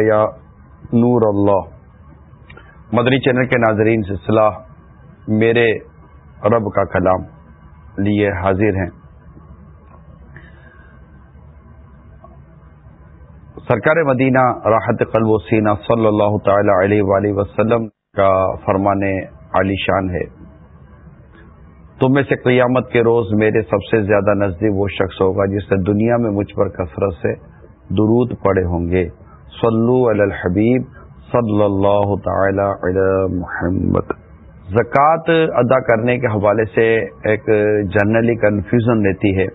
یا نور اللہ مدری چینل کے ناظرین، سلسلہ میرے رب کا کلام لیے حاضر ہیں۔ سرکار مدینہ راحت قلب و سینہ صلی اللہ تعالی علیہ وآلہ وسلم کا فرمانے عالی شان ہے۔ تم میں سے قیامت کے روز میرے سب سے زیادہ نزدیک وہ شخص ہوگا جس نے دنیا میں مجھ پر کثرت سے درود پڑے ہوں گے۔ صلو علی الحبیب صلی اللہ تعالی علی محمد۔ زکوٰۃ ادا کرنے کے حوالے سے ایک جنرلی کنفیوژن رہتی ہے۔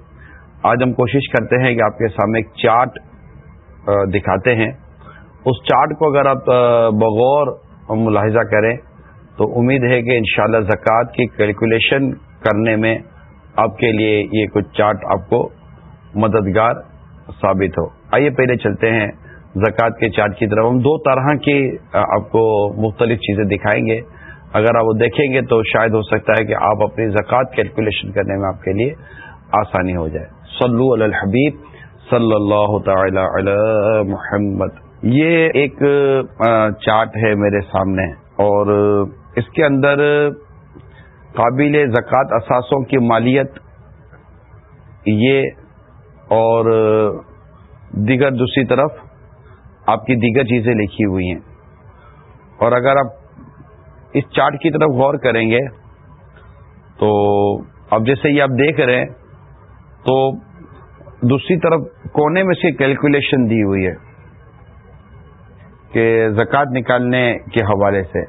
آج ہم کوشش کرتے ہیں کہ آپ کے سامنے ایک چارٹ دکھاتے ہیں۔ اس چارٹ کو اگر آپ بغور ملاحظہ کریں تو امید ہے کہ انشاءاللہ شاء کی کیلکولیشن کرنے میں آپ کے لیے یہ کچھ چارٹ آپ کو مددگار ثابت ہو۔ آئیے پہلے چلتے ہیں زکوٰۃ کے چارٹ کی طرف۔ ہم دو طرح کی آپ کو مختلف چیزیں دکھائیں گے۔ اگر آپ وہ دیکھیں گے تو شاید ہو سکتا ہے کہ آپ اپنی زکوٰۃ کیلکولیشن کرنے میں آپ کے لیے آسانی ہو جائے۔ صلو علی الحبیب صلی اللہ تعالی علی محمد۔ یہ ایک چارٹ ہے میرے سامنے اور اس کے اندر قابل زکوٰۃ اثاثوں کی مالیت یہ اور دیگر دوسری طرف آپ کی دیگر چیزیں لکھی ہوئی ہیں۔ اور اگر آپ اس چارٹ کی طرف غور کریں گے تو اب جیسے یہ آپ دیکھ رہے ہیں تو دوسری طرف کونے میں سے کیلکولیشن دی ہوئی ہے کہ زکوٰۃ نکالنے کے حوالے سے۔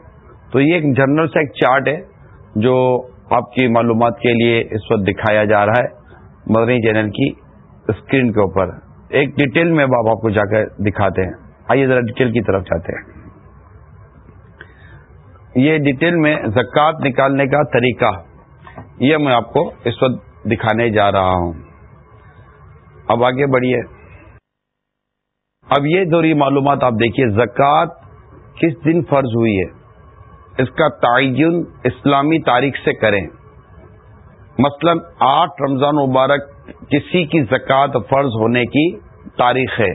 تو یہ ایک جنرل سا ایک چارٹ ہے۔ جو آپ کی معلومات کے لیے اس وقت دکھایا جا رہا ہے، مدنی چینل کی اسکرین کے اوپر۔ ایک ڈیٹیل میں آپ آپ کو جا کر دکھاتے ہیں۔ آئیے ذرا ڈیٹیل کی طرف جاتے ہیں۔ یہ ڈیٹیل میں زکوٰۃ نکالنے کا طریقہ، یہ میں آپ کو اس وقت دکھانے جا رہا ہوں۔ اب آگے بڑھیے۔ اب یہ دوری معلومات آپ دیکھیے، زکوٰۃ کس دن فرض ہوئی ہے؟ اس کا تعین اسلامی تاریخ سے کریں۔ مثلا آٹھ رمضان مبارک کسی کی زکوٰۃ فرض ہونے کی تاریخ ہے۔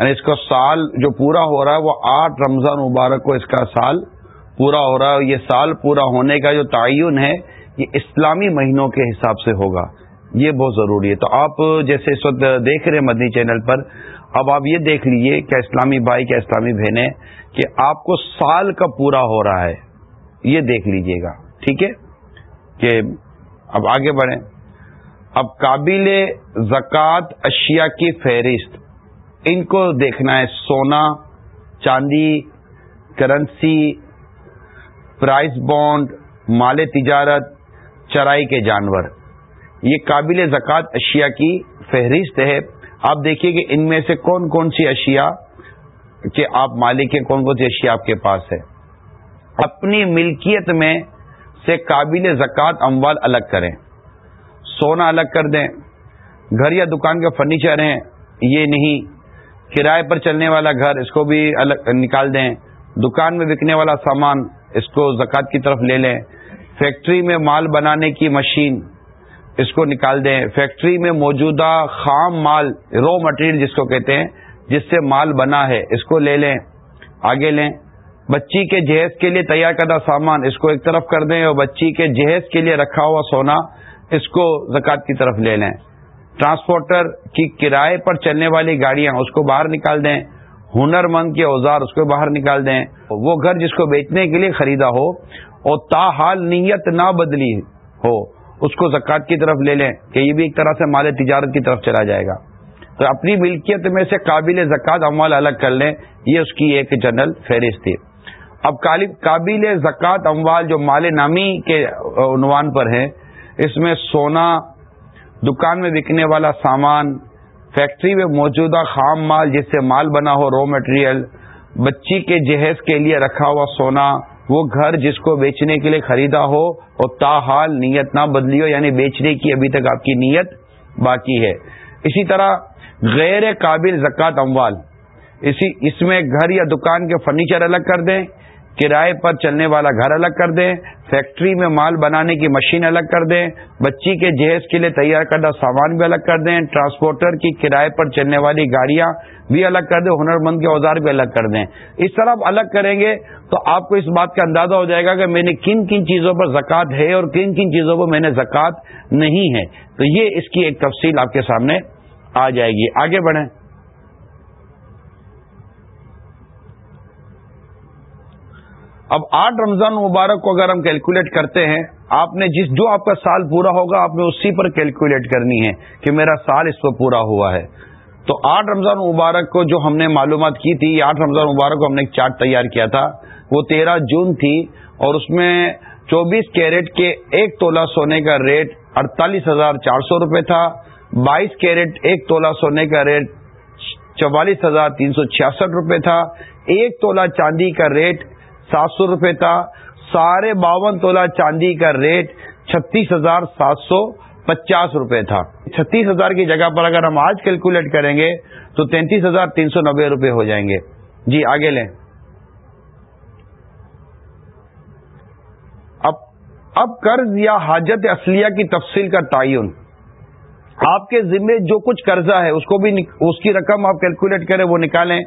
یعنی اس کا سال جو پورا ہو رہا ہے، وہ آٹھ رمضان مبارک کو اس کا سال پورا ہو رہا ہے۔ یہ سال پورا ہونے کا جو تعین ہے، یہ اسلامی مہینوں کے حساب سے ہوگا۔ یہ بہت ضروری ہے۔ تو آپ جیسے اس وقت دیکھ رہے ہیں مدنی چینل پر اب آپ یہ دیکھ لیجیے کیا اسلامی بھائی کیا اسلامی بہنیں، کہ آپ کو سال کا پورا ہو رہا ہے۔ یہ دیکھ لیجیے گا، ٹھیک ہے؟ کہ اب آگے بڑھیں۔ اب قابل زکوٰۃ اشیاء کی فہرست۔ ان کو دیکھنا ہے سونا، چاندی، کرنسی، پرائز بانڈ، مال تجارت، چرائی کے جانور۔ یہ قابل زکوٰۃ اشیاء کی فہرست ہے۔ آپ دیکھیے کہ ان میں سے کون کون سی اشیاء کہ آپ مالک ہیں، کون کون سی اشیاء آپ کے پاس ہے اپنی ملکیت میں سے قابل زکوٰۃ اموال الگ کریں۔ سونا الگ کر دیں۔ گھر یا دکان کے فرنیچر ہیں یہ نہیں۔ کرائے پر چلنے والا گھر، اس کو بھی الگ نکال دیں۔ دکان میں بکنے والا سامان، اس کو زکوٰۃ کی طرف لے لیں۔ فیکٹری میں مال بنانے کی مشین اس کو نکال دیں۔ فیکٹری میں موجودہ خام مال رو مٹیریل جس کو کہتے ہیں، جس سے مال بنا ہے، اس کو لے لیں، آگے لیں۔ بچی کے جہیز کے لیے تیار کردہ سامان، اس کو ایک طرف کر دیں اور بچی کے جہیز کے لیے رکھا ہوا سونا، اس کو زکوٰۃ کی طرف لے لیں۔ ٹرانسپورٹر کی کرائے پر چلنے والی گاڑیاں، اس کو باہر نکال دیں۔ ہنر مند کے اوزار، اس کو باہر نکال دیں۔ وہ گھر جس کو بیچنے کے لیے خریدا ہو اور تاحال نیت نہ بدلی ہو۔ اس کو زکوٰۃ کی طرف لے لیں کہ یہ بھی ایک طرح سے مال تجارت کی طرف چلا جائے گا۔ تو اپنی ملکیت میں سے قابل زکوٰۃ اموال الگ کر لیں، یہ اس کی ایک جنرل فہرست تھی۔ اب قابل زکوٰۃ اموال جو مال نامی کے عنوان پر ہے اس میں سونا، دکان میں بکنے والا سامان، فیکٹری میں موجودہ خام مال جس سے مال بنا ہو رو مٹیریل بچی کے جہیز کے لیے رکھا ہوا سونا وہ گھر جس کو بیچنے کے لیے خریدا ہو اور تاحال نیت نہ بدلی ہو یعنی بیچنے کی ابھی تک آپ کی نیت باقی ہے۔ اسی طرح غیر قابل زکوٰۃ اموال، اسی اس میں گھر یا دکان کے فرنیچر الگ کر دیں۔ کرائے پر چلنے والا گھر الگ کر دیں، فیکٹری میں مال بنانے کی مشین الگ کر دیں، بچی کے جہیز کے لیے تیار کردہ سامان بھی الگ کر دیں، ٹرانسپورٹر کی کرائے پر چلنے والی گاڑیاں بھی الگ کر دیں، ہنر مند کے اوزار بھی الگ کر دیں۔ اس طرح آپ الگ کریں گے تو آپ کو اس بات کا اندازہ ہو جائے گا کہ میں نے کن کن چیزوں پر زکوٰۃ ہے اور کن کن چیزوں پر میں نے زکوٰۃ نہیں ہے۔ تو یہ اس کی ایک تفصیل آپ کے سامنے آ جائے گی۔ آگے بڑھیں۔ اب آٹھ رمضان مبارک کو اگر ہم کیلکولیٹ کرتے ہیں، آپ نے جس جو آپ کا سال پورا ہوگا، آپ نے اسی پر کیلکولیٹ کرنی ہے کہ میرا سال اس پر پورا ہوا ہے۔ تو آٹھ رمضان مبارک کو جو ہم نے معلومات کی تھی آٹھ رمضان مبارک کو ہم نے ایک چارٹ تیار کیا تھا۔ وہ تیرہ جون تھی اور اس میں چوبیس کیرٹ کے ایک تولا سونے کا ریٹ اڑتالیس ہزار چار سو روپے تھا۔ بائیس کیرٹ ایک تولا سونے کا ریٹ چوالیس ہزار تین سو چھیاسٹھ روپے تھا۔ ایک تولا چاندی کا ریٹ سات سو روپے تھا ساڑھے باون تولا چاندی کا ریٹ چھتیس ہزار سات سو پچاس روپے تھا۔ چھتیس ہزار کی جگہ پر اگر ہم آج کیلکولیٹ کریں گے تو تینتیس ہزار تین سو نبے روپے ہو جائیں گے۔ جی آگے لیں۔ اب اب قرض یا حاجت اصلیہ کی تفصیل کا تعین۔ آپ کے ذمے جو کچھ قرضہ ہے، اس کو بھی اس کی رقم آپ کیلکولیٹ کریں، وہ نکالیں۔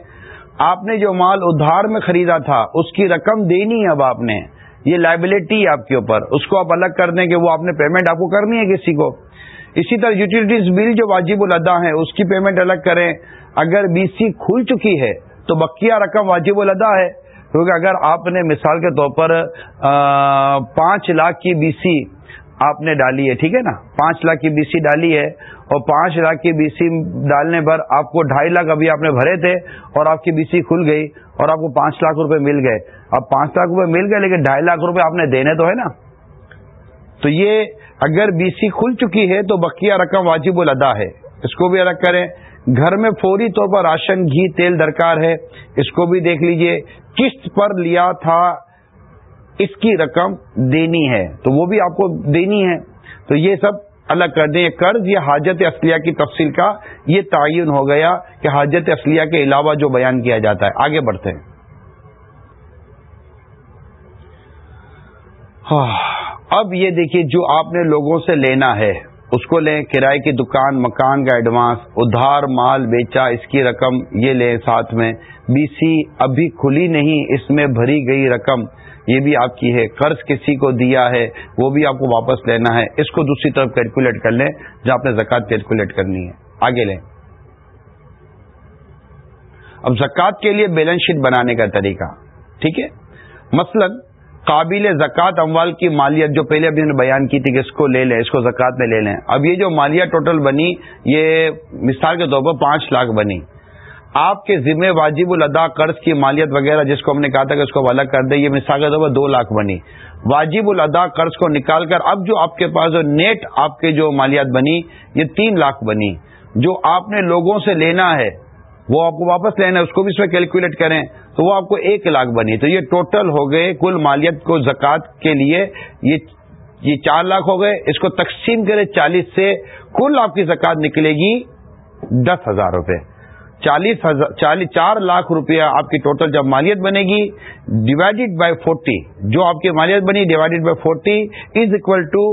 آپ نے جو مال ادھار میں خریدا تھا، اس کی رقم دینی ہے اب آپ نے۔ یہ لائبلٹی ہے آپ کے اوپر۔ اس کو آپ الگ کر دیں کہ وہ آپ نے پیمنٹ آپ کو کرنی ہے کسی کو۔ اسی طرح یوٹیلیٹیز بل جو واجب الادا ہے اس کی پیمنٹ الگ کریں۔ اگر بی سی کھل چکی ہے، تو بقیہ رقم واجب الادا ہے۔ کیونکہ اگر آپ نے مثال کے طور پر پانچ لاکھ کی بی سی آپ نے ڈالی ہے، ٹھیک ہے نا؟ پانچ لاکھ کی بی سی ڈالی ہے اور پانچ لاکھ کی بی سی ڈالنے پر آپ کو ڈھائی لاکھ ابھی آپ نے بھرے تھے اور آپ کی بی سی کھل گئی اور آپ کو پانچ لاکھ روپے مل گئے۔ اب پانچ لاکھ روپے مل گئے لیکن ڈھائی لاکھ روپے آپ نے دینے تو ہے نا؟ تو یہ اگر بی سی کھل چکی ہے تو بقیہ رقم واجب الادا ہے۔ اس کو بھی الگ کریں۔ گھر میں فوری طور پر راشن گھی تیل درکار ہے۔ اس کو بھی دیکھ لیجیے۔ قسط پر لیا تھا اس کی رقم دینی ہے تو وہ بھی آپ کو دینی ہے تو یہ سب الگ کر دیں قرض یا حاجت اصلیہ کی تفصیل کا یہ تعین ہو گیا کہ حاجت اصلیہ کے علاوہ جو بیان کیا جاتا ہے۔ آگے بڑھتے ہیں۔ ہاں، اب یہ دیکھیے جو آپ نے لوگوں سے لینا ہے، اس کو لیں، کرائے کی دکان، مکان کا ایڈوانس، ادھار، مال بیچا، اس کی رقم یہ لیں ساتھ میں۔ بی سی ابھی کھلی نہیں، اس میں بھری گئی رقم۔ یہ بھی آپ کی ہے، قرض کسی کو دیا ہے، وہ بھی آپ کو واپس لینا ہے، اس کو دوسری طرف کیلکولیٹ کر لیں جہاں آپ نے زکوٰۃ کیلکولیٹ کرنی ہے۔ آگے لیں۔ اب زکوٰۃ کے لیے بیلنس شیٹ بنانے کا طریقہ، ٹھیک ہے؟ مثلا قابل زکوٰۃ اموال کی مالیت جو پہلے ابھی نے بیان کی تھی کہ اس کو لے لیں، اس کو زکوٰۃ میں لے لیں۔ اب یہ جو مالیت ٹوٹل بنی، یہ مثال کے طور پر پانچ لاکھ بنی۔ آپ کے ذمہ واجب الادا قرض کی مالیت وغیرہ جس کو ہم نے کہا تھا کہ اس کو الگ کر دیں، یہ مثال کے طور پر دو لاکھ بنی۔ واجب الادا قرض کو نکال کر اب جو آپ کے پاس جو نیٹ آپ کے جو مالیات بنی، یہ تین لاکھ بنی۔ جو آپ نے لوگوں سے لینا ہے، وہ آپ کو واپس لینا ہے، اس کو بھی اس میں کیلکولیٹ کریں، تو وہ آپ کو ایک لاکھ بنی۔ تو یہ ٹوٹل ہو گئے کل مالیت کو زکوٰۃ کے لیے، یہ یہ چار لاکھ ہو گئے۔ اس کو تقسیم کرے چالیس سے، کل آپ کی زکوٰۃ نکلے گی دس ہزار روپے۔ چالیس ہزار چار لاکھ روپیہ آپ کی ٹوٹل جب مالیت بنے گی ڈیوائڈیڈ بائی فورٹی جو آپ کی مالیت بنی divided by forty is equal to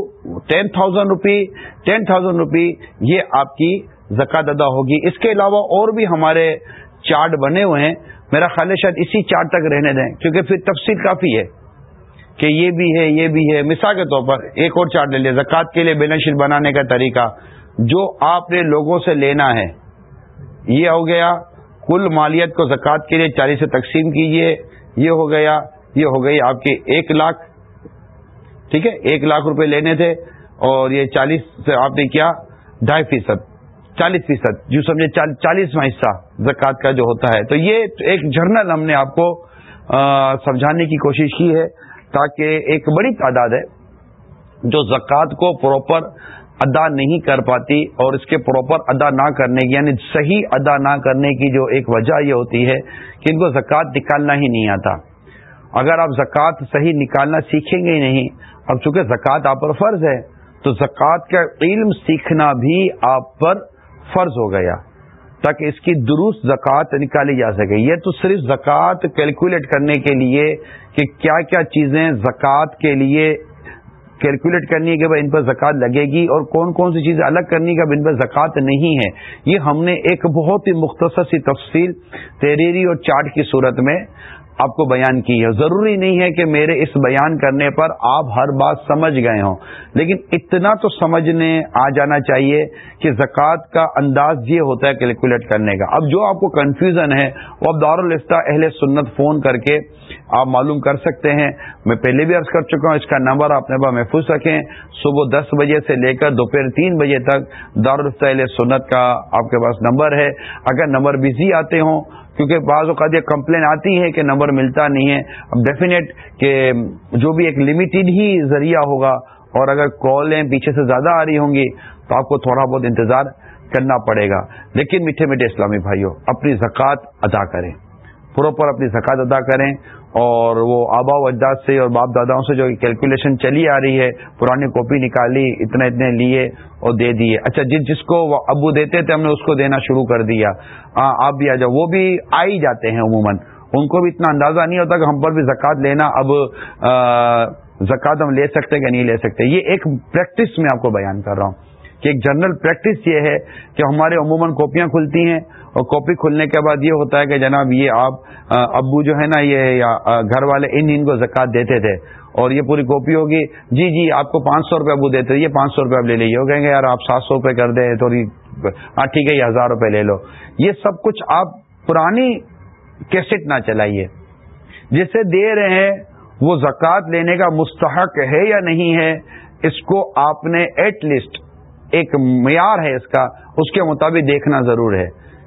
ten thousand rupee ten thousand rupee یہ آپ کی زکات ادا ہوگی۔ اس کے علاوہ اور بھی ہمارے چارٹ بنے ہوئے ہیں۔ میرا خیال ہے شاید اسی چارٹ تک رہنے دیں، کیونکہ پھر تفصیل کافی ہے کہ یہ بھی ہے، یہ بھی ہے۔ مثال کے طور پر ایک اور چارٹ لے لیں زکوٰۃ کے لیے بیلنس شیٹ بنانے کا طریقہ جو آپ نے لوگوں سے لینا ہے۔ یہ ہو گیا، کل مالیت کو زکوٰۃ کے لیے چالیس سے تقسیم کیجیے یہ ہو گیا، یہ ہو گئی آپ کے ایک لاکھ، ٹھیک ہے، ایک لاکھ روپے لینے تھے اور یہ چالیس سے آپ نے کیا، ڈھائی فیصد، چالیس فیصد جو سمجھے چالیسواں حصہ زکوٰۃ کا جو ہوتا ہے۔ تو یہ ایک جرنل ہم نے آپ کو سمجھانے کی کوشش کی ہے تاکہ ایک بڑی تعداد ہے جو زکوٰۃ کو پراپر ادا نہیں کر پاتی اور اس کے پراپر ادا نہ کرنے کی یعنی صحیح ادا نہ کرنے کی جو ایک وجہ یہ ہوتی ہے کہ ان کو زکوٰۃ نکالنا ہی نہیں آتا۔ اگر آپ زکوٰۃ صحیح نکالنا سیکھیں گے ہی نہیں، اب چونکہ زکوٰۃ آپ پر فرض ہے، تو زکوٰۃ کا علم سیکھنا بھی آپ پر فرض ہو گیا تاکہ اس کی درست زکوٰۃ نکالی جا سکے۔ یہ تو صرف زکوٰۃ کیلکولیٹ کرنے کے لیے کہ کیا کیا چیزیں زکوٰۃ کے لیے کیلکولیٹ کرنی ہے کہ بھائی ان پر زکوٰۃ لگے گی اور کون کون سی چیزیں الگ کرنی کا ان پر زکوٰۃ نہیں ہے۔ یہ ہم نے ایک بہت ہی مختصر سی تفصیل تحریری اور چارٹ کی صورت میں آپ کو بیان کی ہے۔ ضروری نہیں ہے کہ میرے اس بیان کرنے پر آپ ہر بات سمجھ گئے ہوں، لیکن اتنا تو سمجھنے آ جانا چاہیے کہ زکوٰۃ کا انداز یہ ہوتا ہے کیلکولیٹ کرنے کا۔ اب جو آپ کو کنفیوژن ہے، وہ اب دارالفتہ اہل سنت فون کر کے آپ معلوم کر سکتے ہیں۔ میں پہلے بھی عرض کر چکا ہوں، اس کا نمبر آپ نے محفوظ رکھیں۔ صبح دس بجے سے لے کر دوپہر تین بجے تک دارالفتہ سنت کا آپ کے پاس نمبر ہے۔ اگر نمبر بزی آتے ہوں، کیونکہ بعض اوقات یہ کمپلین آتی ہے کہ نمبر ملتا نہیں ہے۔ اب ڈیفینیٹ کہ جو بھی ایک لمیٹڈ ہی ذریعہ ہوگا، اور اگر کالیں پیچھے سے زیادہ آ رہی ہوں گی، تو آپ کو تھوڑا بہت انتظار کرنا پڑے گا۔ لیکن میٹھے میٹھے اسلامی بھائیوں، اپنی زکوٰۃ ادا کریں۔ پراپر اپنی زکوٰۃ ادا کریں۔ اور وہ آبا و اجداد سے اور باپ داداؤں سے جو کیلکولیشن چلی آ رہی ہے پرانی کاپی نکالی، اتنے اتنے لیے اور دے دیے۔ اچھا جس جس کو ابو دیتے تھے، ہم نے اس کو دینا شروع کر دیا۔ ہاں، آپ بھی آ جاؤ۔ وہ بھی آ ہی جاتے ہیں عموماً۔ ان کو بھی اتنا اندازہ نہیں ہوتا کہ ہم پر بھی زکوٰۃ لینا اب زکوٰۃ ہم لے سکتے کہ نہیں لے سکتے۔ یہ ایک پریکٹس میں آپ کو بیان کر رہا ہوں۔ کہ ایک جنرل پریکٹس یہ ہے کہ ہمارے عموماً کاپیاں کھلتی ہیں اور کاپی کھلنے کے بعد یہ ہوتا ہے کہ جناب یہ آپ ابو جو ہے نا یہ گھر والے ان ان کو زکات دیتے تھے اور یہ پوری کاپی ہوگی۔ جی جی آپ کو پانچ سو روپے ابو دیتے یہ پانچ سو روپے اب لے لیجیے وہ کہیں گے، یار، آپ سات سو روپے کر دیں تھوڑی ہاں ٹھیک ہے، یہ ہزار روپے لے لو۔ یہ سب کچھ آپ پرانی کیسٹ نہ چلائیے۔ جسے دے رہے ہیں، وہ زکوٰۃ لینے کا مستحق ہے یا نہیں ہے، اس کو آپ نے ایٹ لیسٹ ایک معیار ہے اس کا، اس کے مطابق دیکھنا ضرور ہے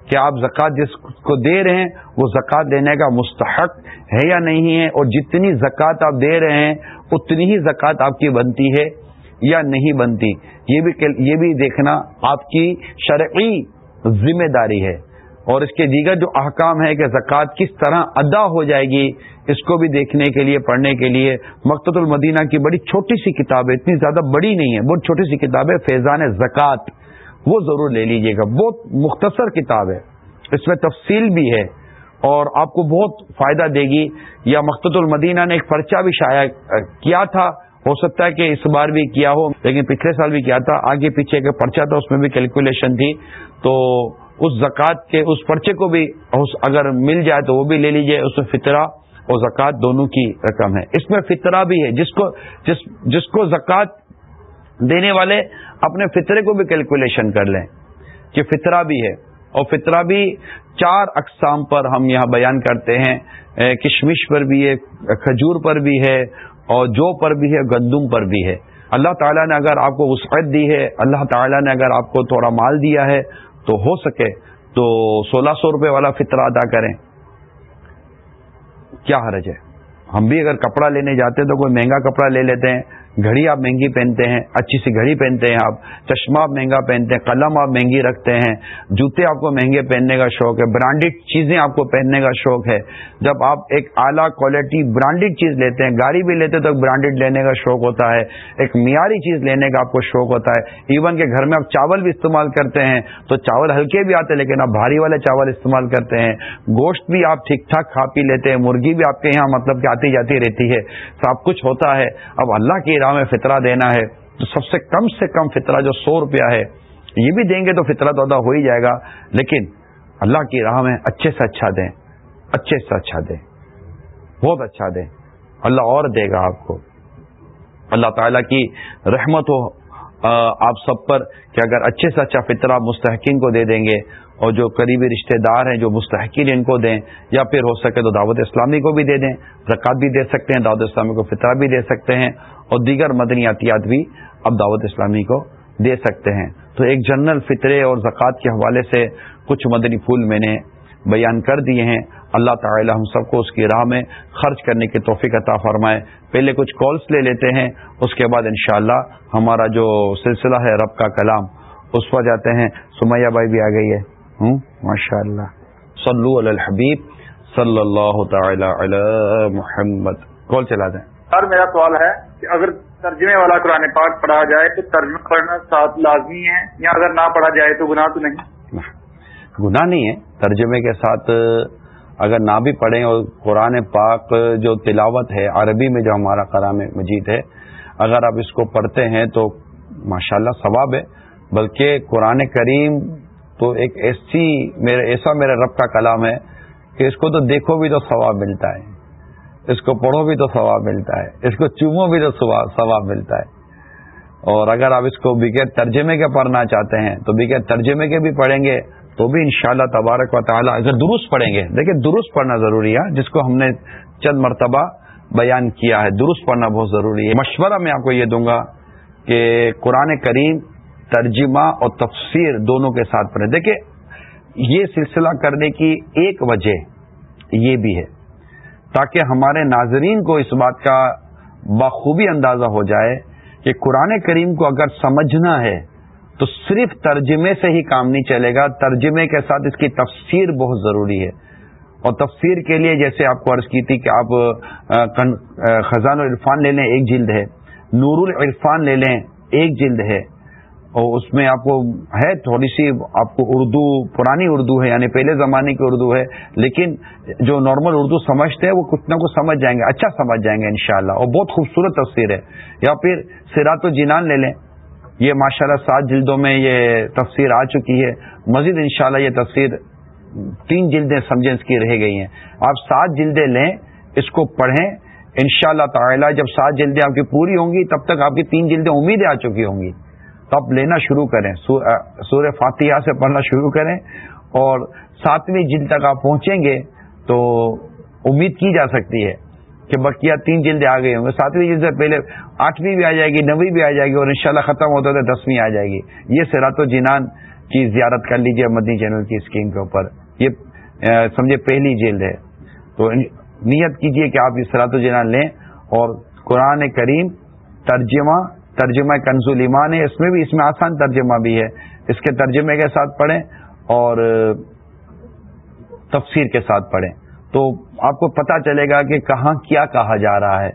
کہ آپ زکوٰۃ جس کو دے رہے ہیں، وہ زکوٰۃ دینے کا مستحق ہے یا نہیں ہے، اور جتنی زکوٰۃ آپ دے رہے ہیں، اتنی ہی زکوٰۃ آپ کی بنتی ہے یا نہیں بنتی؟ یہ بھی یہ بھی دیکھنا آپ کی شرعی ذمہ داری ہے۔ اور اس کے دیگر جو احکام ہے کہ زکوٰۃ کس طرح ادا ہو جائے گی، اس کو بھی دیکھنے کے لیے، پڑھنے کے لیے مقت المدینہ کی بڑی چھوٹی سی کتاب ہے، اتنی زیادہ بڑی نہیں ہے، بہت چھوٹی سی کتاب ہے، فیضان زکوٰۃ، وہ ضرور لے لیجیے گا، بہت مختصر کتاب ہے، اس میں تفصیل بھی ہے، اور آپ کو بہت فائدہ دے گی۔ یا مقت المدینہ نے ایک پرچہ بھی شائع کیا تھا، ہو سکتا ہے کہ اس بار بھی کیا ہو، لیکن پچھلے سال بھی کیا تھا، آگے پیچھے کا پرچہ تھا، اس میں بھی کیلکولیشن تھی، تو اس زکوٰۃ کے اس پرچے کو بھی اگر مل جائے تو وہ بھی لے لیجیے اس میں فطرہ اور زکوٰۃ دونوں کی رقم ہے۔ اس میں فطرہ بھی ہے۔ جس کو، جس جس کو زکوٰۃ دینے والے اپنے فطرے کو بھی کیلکولیشن کر لیں کہ فطرہ بھی ہے۔ اور فطرہ بھی چار اقسام پر ہم یہاں بیان کرتے ہیں۔ کشمش پر بھی ہے، کھجور پر بھی ہے، اور جو پر بھی ہے، گندم پر بھی ہے۔ اللہ تعالیٰ نے اگر آپ کو وسعت دی ہے، اللہ تعالیٰ نے اگر آپ کو تھوڑا مال دیا ہے تو ہو سکے تو سولہ سو روپے والا فطرہ ادا کریں۔ کیا حرج ہے؟ ہم بھی اگر کپڑا لینے جاتے ہیں تو کوئی مہنگا کپڑا لے لیتے ہیں۔ گھڑی آپ مہنگی پہنتے ہیں، اچھی سی گھڑی پہنتے ہیں آپ، چشمہ آپ مہنگا پہنتے ہیں، قلم آپ مہنگی رکھتے ہیں، جوتے آپ کو مہنگے پہننے کا شوق ہے برانڈیڈ چیزیں آپ کو پہننے کا شوق ہے۔ جب آپ ایک اعلیٰ کوالٹی برانڈیڈ چیز لیتے ہیں، گاڑی بھی لیتے تو برانڈیڈ لینے کا شوق ہوتا ہے۔ ایک معیاری چیز لینے کا آپ کو شوق ہوتا ہے۔ ایون کہ گھر میں آپ چاول بھی استعمال کرتے ہیں تو چاول ہلکے بھی آتے لیکن آپ بھاری والے چاول استعمال کرتے ہیں۔ گوشت بھی آپ ٹھیک ٹھاک کھا پی لیتے ہیں، مرغی بھی آپ کے یہاں مطلب کہ آتی جاتی رہتی ہے۔ سب کچھ ہوتا ہے۔ اب اللہ کی راہ میں فطرہ دینا ہے، تو سب سے کم سے کم فطرہ جو سو روپیہ ہے، یہ بھی دیں گے تو فطرہ تو ادا ہو ہی جائے گا، لیکن اللہ کی راہ میں اچھے سے اچھا دیں، اچھے سے اچھا دیں، بہت اچھا دیں، اللہ اور دے گا آپ کو۔ اللہ تعالیٰ کی رحمت ہو آپ سب پر کہ اگر اچھے سے اچھا فطرہ مستحقین کو دے دیں گے اور جو قریبی رشتہ دار ہیں جو مستحقین ان کو دیں، یا پھر ہو سکے تو دعوت اسلامی کو بھی دے دیں، زکوٰۃ بھی دے سکتے ہیں، دعوت اسلامی کو فطرہ بھی دے سکتے ہیں اور دیگر مدنیاتیات بھی اب دعوت اسلامی کو دے سکتے ہیں۔ تو ایک جنرل فطرے اور زکوٰۃ کے حوالے سے کچھ مدنی پھول میں نے بیان کر دیے ہیں۔ اللہ تعالی ہم سب کو اس کی راہ میں خرچ کرنے کی توفیق عطا فرمائے۔ پہلے کچھ کالس لے لیتے ہیں اس کے بعد انشاءاللہ ہمارا جو سلسلہ ہے رب کا کلام اس پر جاتے ہیں۔ سمیہ بھائی بھی آ گئی ہے۔ ماشاء اللہ صلو علی الحبیب صلی اللہ تعالی علی محمد۔ کال چلا دیں۔ سر میرا سوال ہے کہ اگر ترجمے والا قرآن پاک پڑھا جائے تو ترجمہ پڑھنا ساتھ لازمی ہے یا اگر نہ پڑھا جائے تو گناہ تو نہیں؟ گناہ نہیں ہے، ترجمے کے ساتھ، اگر نہ بھی پڑھیں اور قرآن پاک جو تلاوت ہے، عربی میں جو ہمارا کرام مجید ہے، اگر آپ اس کو پڑھتے ہیں تو ماشاءاللہ اللہ ثواب ہے۔ بلکہ قرآن کریم تو ایک ایسی میرے، ایسا میرے رب کا کلام ہے کہ اس کو تو دیکھو بھی تو ثواب ملتا ہے، اس کو پڑھو بھی تو ثواب ملتا ہے، اس کو چومو بھی تو ثواب ملتا ہے۔ اور اگر آپ اس کو بغیر ترجمے کے پڑھنا چاہتے ہیں، تو بغیر ترجمے کے بھی پڑھیں گے۔ تو بھی انشاءاللہ تبارک و تعالی اگر درست پڑھیں گے، دیکھیں درست پڑھنا ضروری ہے، جس کو ہم نے چند مرتبہ بیان کیا ہے، درست پڑھنا بہت ضروری ہے۔ مشورہ میں آپ کو یہ دوں گا کہ قرآن کریم ترجمہ اور تفسیر دونوں کے ساتھ پڑھیں۔ دیکھیں، یہ سلسلہ کرنے کی ایک وجہ یہ بھی ہے، تاکہ ہمارے ناظرین کو اس بات کا بخوبی اندازہ ہو جائے کہ قرآن کریم کو اگر سمجھنا ہے تو صرف ترجمے سے ہی کام نہیں چلے گا۔ ترجمے کے ساتھ اس کی تفسیر بہت ضروری ہے۔ اور تفسیر کے لیے جیسے آپ کو عرض کی تھی کہ آپ خزان العرفان لے لیں، ایک جلد ہے۔ نور العرفان لے لیں، ایک جلد ہے۔ اور اس میں آپ کو ہے تھوڑی سی، آپ کو اردو، پرانی اردو ہے یعنی پہلے زمانے کی اردو ہے۔ لیکن جو نارمل اردو سمجھتے ہیں، وہ کچھ نہ کچھ سمجھ جائیں گے اچھا سمجھ جائیں گے انشاءاللہ۔ اور بہت خوبصورت تفسیر ہے۔ یا پھر سیرات و جینان لے لیں۔ یہ ماشاء اللہ سات جلدوں میں یہ تفسیر آ چکی ہے۔ مزید انشاءاللہ یہ تفسیر تین جلدیں سمجھیں اس کی رہ گئی ہیں۔ آپ سات جلدیں لیں، اس کو پڑھیں۔ ان شاء اللہ تعالیٰ جب سات جلدیں آپ کی پوری ہوں گی، تب تک آپ کی تین جلدیں امیدیں آ چکی ہوں گی۔ تو آپ لینا شروع کریں۔ سور فاتحہ سے پڑھنا شروع کریں۔ اور ساتویں جلد تک آپ پہنچیں گے تو امید کی جا سکتی ہے۔ کہ بقیہ تین جلدیں آ گئی ہوں گے۔ ساتویں جلد سے پہلے آٹھویں بھی آ جائے گی، نویں بھی آ جائے گی اور انشاءاللہ ختم ہوتا تو دسویں آ جائے گی۔ یہ سرات و جنان کی زیارت کر لیجیے مدنی چینل کی اسکیم کے اوپر۔ یہ سمجھے پہلی جلد ہے۔ تو نیت کیجیے کہ آپ یہ سرات و جنان لیں اور قرآن کریم ترجمہ ترجمہ کنزول ایمان ہے۔ اس میں بھی، اس میں آسان ترجمہ بھی ہے۔ اس کے ترجمے کے ساتھ پڑھیں اور تفسیر کے ساتھ پڑھیں۔ تو آپ کو پتا چلے گا کہ کہاں کیا کہا جا رہا ہے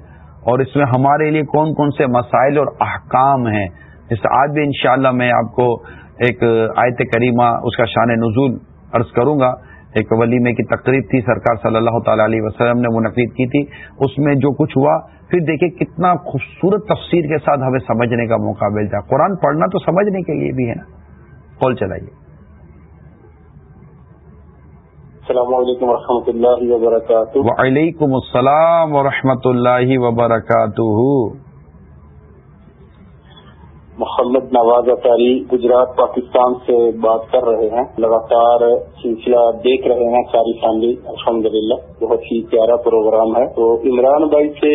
اور اس میں ہمارے لیے کون کون سے مسائل اور احکام ہیں۔ اس آج بھی انشاءاللہ میں آپ کو ایک آیت کریمہ اس کا شان نزول عرض کروں گا۔ ایک ولیمے کی تقریب تھی، سرکار صلی اللہ تعالی علیہ وسلم نے منعقد کی تھی۔ اس میں جو کچھ ہوا، پھر دیکھیں کتنا خوبصورت تفسیر کے ساتھ ہمیں سمجھنے کا موقع ملتا ہے۔ قرآن پڑھنا تو سمجھنے کے لیے بھی ہے نا۔ کال چلائیے۔ السلام علیکم ورحمۃ اللہ وبرکاتہ۔ وعلیکم السلام ورحمۃ اللہ وبرکاتہ۔ محمد نواز اطاری گجرات پاکستان سے بات کر رہے ہیں۔ لگاتار سلسلہ دیکھ رہے ہیں ساری فیملی الحمد للہ بہت ہی پیارا پروگرام ہے۔ تو عمران بھائی سے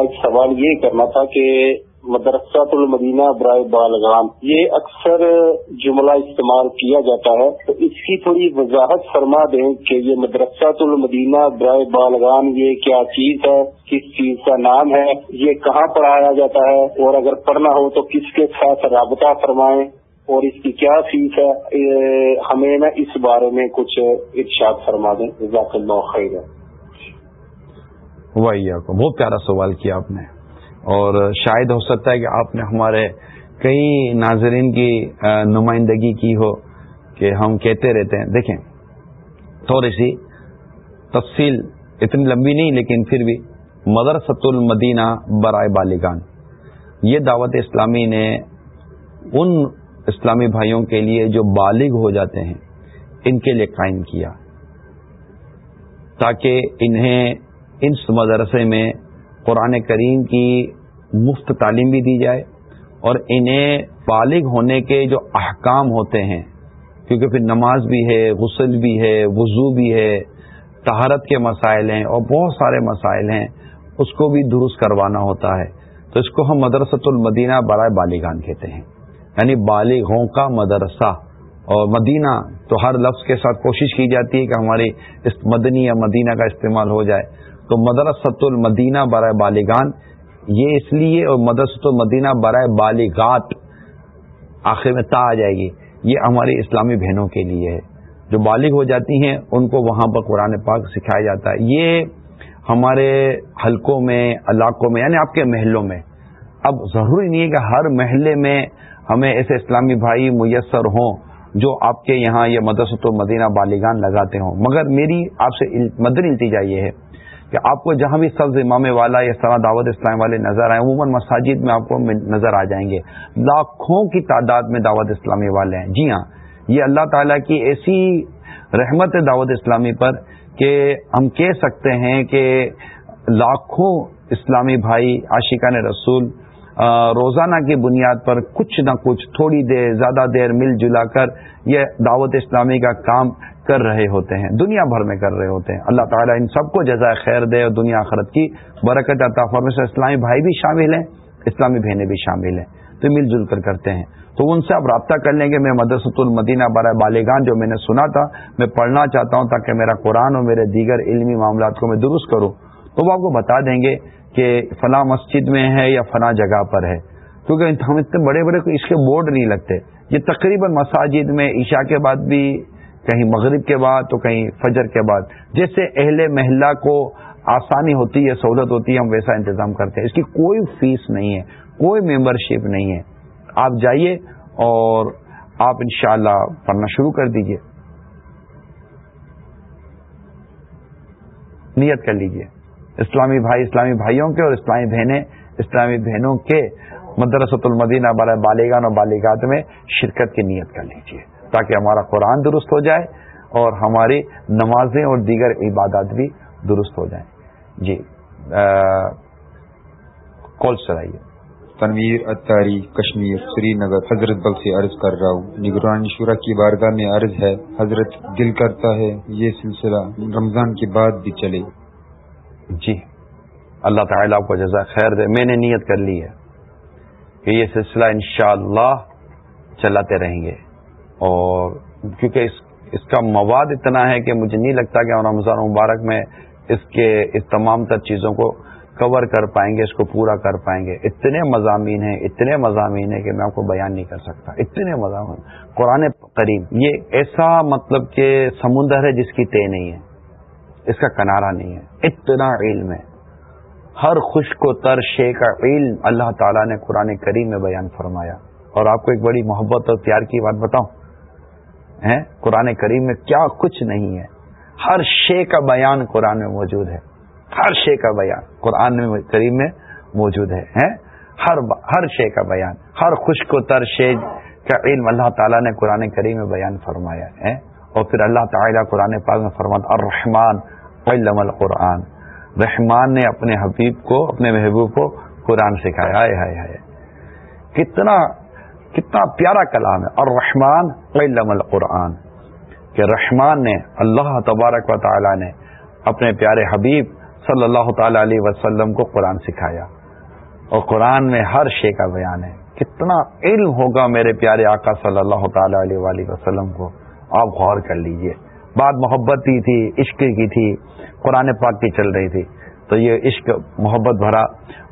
آج سوال یہ کرنا تھا کہ مدرسہ المدینہ برائے بالغان یہ اکثر جملہ استعمال کیا جاتا ہے، تو اس کی تھوڑی وضاحت فرما دیں کہ یہ مدرسہ المدینہ برائے بالغان یہ کیا چیز ہے، کس چیز کا نام ہے، یہ کہاں پڑھایا جاتا ہے، اور اگر پڑھنا ہو تو کس کے ساتھ رابطہ فرمائیں، اور اس کی کیا فیس ہے ہمیں نا اس بارے میں کچھ ارشاد فرما دیں۔ جزاک اللہ خیر بہت پیارا سوال کیا آپ نے۔ اور شاید ہو سکتا ہے کہ آپ نے ہمارے کئی ناظرین کی نمائندگی کی ہو کہ ہم کہتے رہتے ہیں۔ دیکھیں، تھوڑی سی تفصیل اتنی لمبی نہیں، لیکن پھر بھی مدرسۃ المدینہ برائے بالغان۔ یہ دعوت اسلامی نے ان اسلامی بھائیوں کے لیے جو بالغ ہو جاتے ہیں، ان کے لیے قائم کیا۔ تاکہ انہیں اس مدرسے میں قرآن کریم کی مفت تعلیم بھی دی جائے اور انہیں بالغ ہونے کے جو احکام ہوتے ہیں، کیونکہ پھر نماز بھی ہے، غسل بھی ہے، وضو بھی ہے تہارت کے مسائل ہیں اور بہت سارے مسائل ہیں، اس کو بھی درست کروانا ہوتا ہے۔ تو اس کو ہم مدرسۃ المدینہ برائے بالغان کہتے ہیں۔ یعنی بالغوں کا مدرسہ۔ اور مدینہ تو ہر لفظ کے ساتھ کوشش کی جاتی ہے کہ ہماری اس مدنی یا مدینہ کا استعمال ہو جائے۔ تو مدرسۃ المدینہ برائے بالغان، یہ اس لیے اور مدرسۃ المدینہ برائے بالغات آخر میں تا آ جائے گی۔ یہ ہماری اسلامی بہنوں کے لیے ہے۔ جو بالغ ہو جاتی ہیں، ان کو وہاں پر قرآن پاک سکھایا جاتا ہے۔ یہ ہمارے حلقوں میں، علاقوں میں یعنی آپ کے محلوں میں۔ اب ضروری نہیں ہے کہ ہر محلے میں ہمیں ایسے اسلامی بھائی میسر ہوں جو آپ کے یہاں یہ مدرسۃ و مدینہ بالیگان لگاتے ہوں۔ مگر میری آپ سے مدنی التجا یہ ہے۔ کہ آپ کو جہاں بھی سبز امام والا یا سنا دعوت اسلام والے نظر آئے عموماً مساجد میں آپ کو نظر آ جائیں گے۔ لاکھوں کی تعداد میں دعوت اسلامی والے ہیں۔ جی ہاں یہ اللہ تعالیٰ کی ایسی رحمت ہے دعوت اسلامی پر کہ ہم کہہ سکتے ہیں کہ لاکھوں اسلامی بھائی، عاشقان رسول روزانہ کی بنیاد پر کچھ نہ کچھ تھوڑی دیر، زیادہ دیر مل جلا کر یہ دعوت اسلامی کا کام کر رہے ہوتے ہیں، دنیا بھر میں کر رہے ہوتے ہیں۔ اللہ تعالیٰ ان سب کو جزائے خیر دے اور دنیا آخرت کی برکت عطا سے اسلامی بھائی بھی شامل ہیں، اسلامی بہنیں بھی شامل ہیں۔ تو مل جل کر کرتے ہیں۔ تو ان سے آپ رابطہ کر لیں گے۔ میں مدرسۃ المدینہ برائے بالغان جو میں نے سنا تھا، میں پڑھنا چاہتا ہوں تاکہ میرا قرآن اور میرے دیگر علمی معاملات کو میں درست کروں۔ تو وہ آپ کو بتا دیں گے کہ فلاں مسجد میں ہے یا فلاں جگہ پر ہے۔ کیونکہ ہم اتنے بڑے بڑے اس کے بورڈ نہیں لگتے۔ یہ تقریباً مساجد میں عشاء کے بعد بھی، کہیں مغرب کے بعد تو کہیں فجر کے بعد۔ جیسے اہل محلہ کو آسانی ہوتی ہے، سہولت ہوتی ہے، ہم ویسا انتظام کرتے ہیں۔ اس کی کوئی فیس نہیں ہے، کوئی ممبر شپ نہیں ہے۔ آپ جائیے اور آپ انشاءاللہ پڑھنا شروع کر دیجیے۔ نیت کر لیجیے۔ اسلامی بھائی اسلامی بھائیوں کے اور اسلامی بہنیں، اسلامی بہنوں کے مدرسۃ المدینہ بالغان بالغان اور بالغات میں شرکت کی نیت کر لیجیے تاکہ ہمارا قرآن درست ہو جائے اور ہماری نمازیں اور دیگر عبادات بھی درست ہو جائیں۔ جی کال چلائیے تنویر اتاری کشمیر سری نگر حضرت بل سے عرض کر رہا ہوں۔ نگران شورا کی بارگاہ میں عرض ہے، حضرت دل کرتا ہے، یہ سلسلہ رمضان کے بعد بھی چلے۔ جی۔ اللہ تعالیٰ آپ کو جزا خیر دے۔ میں نے نیت کر لی ہے کہ یہ سلسلہ انشاءاللہ چلاتے رہیں گے۔ اور کیونکہ اس اس کا مواد اتنا ہے کہ مجھے نہیں لگتا کہ رمضان مبارک میں اس کے، اس تمام تر چیزوں کو کور کر پائیں گے، اس کو پورا کر پائیں گے۔ اتنے مضامین ہیں، اتنے مضامین ہیں کہ میں آپ کو بیان نہیں کر سکتا۔ اتنے مضامین۔ قرآن قریب یہ ایسا مطلب کہ سمندر ہے جس کی طے نہیں ہے۔ اس کا کنارہ نہیں ہے۔ اتنا علم ہے۔ ہر خشک و تر شے کا علم اللہ تعالیٰ نے قرآن کریم میں بیان فرمایا۔ اور آپ کو ایک بڑی محبت اور پیار کی بات بتاؤں۔ قرآن کریم میں کیا کچھ نہیں ہے۔ ہر شے کا بیان قرآن میں موجود ہے۔ ہر شے کا بیان قرآن کریم میں موجود ہے۔ ہر ہر شے کا بیان، ہر خشک و تر شے کا علم اللہ تعالیٰ نے قرآن کریم میں بیان فرمایا۔ ہے اور پھر اللہ تعالیٰ قرآن پاک میں فرماتا الرحمن، علم القرآن۔ رحمان نے اپنے حبیب کو، اپنے محبوب کو قرآن سکھایا۔ ہائے ہائے ہائے کتنا کتنا پیارا کلام ہے۔ اور رحمان علم القرآن۔ کہ رحمان نے، اللہ تبارک و تعالی نے اپنے پیارے حبیب صلی اللہ تعالی علیہ وسلم کو قرآن سکھایا۔ اور قرآن میں ہر شے کا بیان ہے۔ کتنا علم ہوگا میرے پیارے آقا صلی اللہ تعالی علیہ وسلم کو۔ آپ غور کر لیجیے۔ بات محبت کی تھی، عشق کی تھی، قرآن پاک کی چل رہی تھی۔ تو یہ عشق، محبت بھرا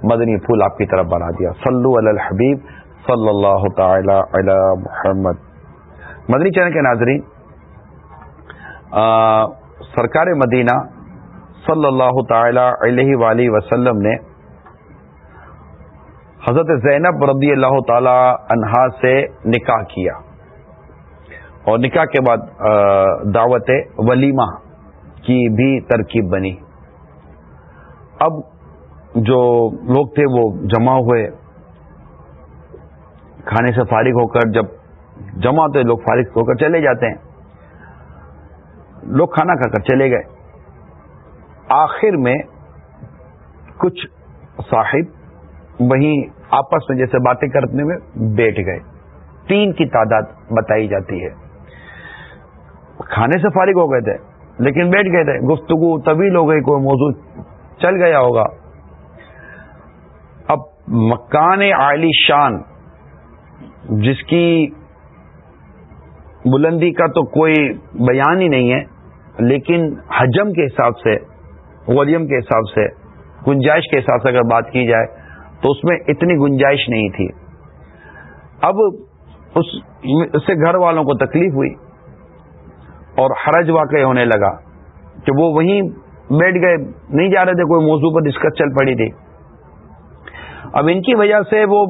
مدنی پھول آپ کی طرف بنا دیا۔ صلو علی الحبیب صلی اللہ تعالی علی محمد۔ مدنی چینل کے ناظرین سرکار مدینہ صلی اللہ تعالی علیہ وآلہ وسلم نے حضرت زینب رضی اللہ تعالی عنہا سے نکاح کیا۔ اور نکاح کے بعد دعوت ولیمہ کی بھی ترکیب بنی۔ اب جو لوگ تھے وہ جمع ہوئے۔ کھانے سے فارغ ہو کر جب جمع ہوتے لوگ فارغ ہو کر چلے جاتے ہیں۔ لوگ کھانا کھا کر چلے گئے۔ آخر میں کچھ صاحب وہیں آپس میں جیسے باتیں کرنے میں بیٹھ گئے۔ تین کی تعداد بتائی جاتی ہے۔ کھانے سے فارغ ہو گئے تھے، لیکن بیٹھ گئے تھے۔ گفتگو طویل ہو گئی، کوئی موضوع چل گیا ہوگا۔ اب مکان عالی شان، جس کی بلندی کا تو کوئی بیان ہی نہیں ہے، لیکن حجم کے حساب سے ولیم کے حساب سے، گنجائش کے حساب سے اگر بات کی جائے، تو اس میں اتنی گنجائش نہیں تھی۔ اب اس سے گھر والوں کو تکلیف ہوئی۔ اور حرج واقع ہونے لگا کہ وہ وہیں بیٹھ گئے۔ نہیں جا رہے تھے، کوئی موضوع پر ڈسکس چل پڑی تھی۔ اب ان کی وجہ سے وہ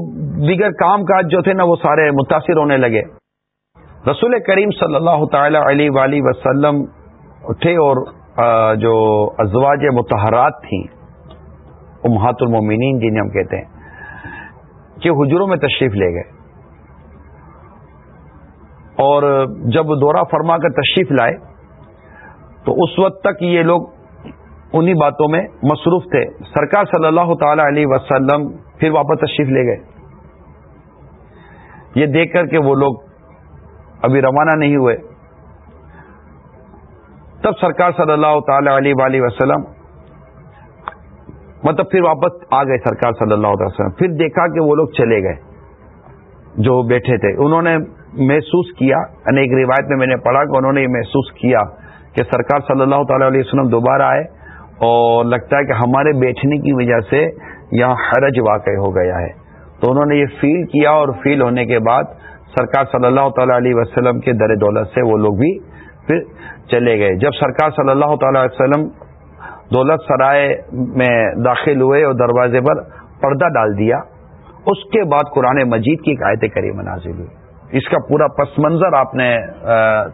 دیگر کام کاج جو تھے نا، وہ سارے متاثر ہونے لگے۔ رسول کریم صلی اللہ تعالی علیہ وسلم اٹھے اور جو ازواج متحرات تھیں، امہات المومنین جنہیں ہم کہتے ہیں، کہ حجروں میں تشریف لے گئے۔ اور جب دورہ فرما کر تشریف لائے، تو اس وقت تک یہ لوگ انہی باتوں میں مصروف تھے۔ سرکار صلی اللہ تعالی علیہ وسلم پھر واپس تشریف لے گئے۔ یہ دیکھ کر کہ وہ لوگ ابھی روانہ نہیں ہوئے۔ تب سرکار صلی اللہ تعالی علیہ وسلم مطلب پھر واپس آ گئے سرکار صلی اللہ علیہ وسلم۔ پھر دیکھا کہ وہ لوگ چلے گئے جو بیٹھے تھے۔ انہوں نے محسوس کیا یعنی ایک روایت میں میں نے پڑھا کہ انہوں نے یہ محسوس کیا کہ سرکار صلی اللہ تعالی علیہ وسلم دوبارہ آئے اور لگتا ہے کہ ہمارے بیٹھنے کی وجہ سے یہاں حرج واقع ہو گیا ہے۔ تو انہوں نے یہ فیل کیا اور فیل ہونے کے بعد سرکار صلی اللہ تعالی علیہ وسلم کے در دولت سے وہ لوگ بھی پھر چلے گئے۔ جب سرکار صلی اللہ تعالی علیہ وسلم دولت سرائے میں داخل ہوئے اور دروازے پر پردہ ڈال دیا، اس کے بعد قرآن مجید کی ایک آیت کری مناظر ہوئی۔ اس کا پورا پس منظر آپ نے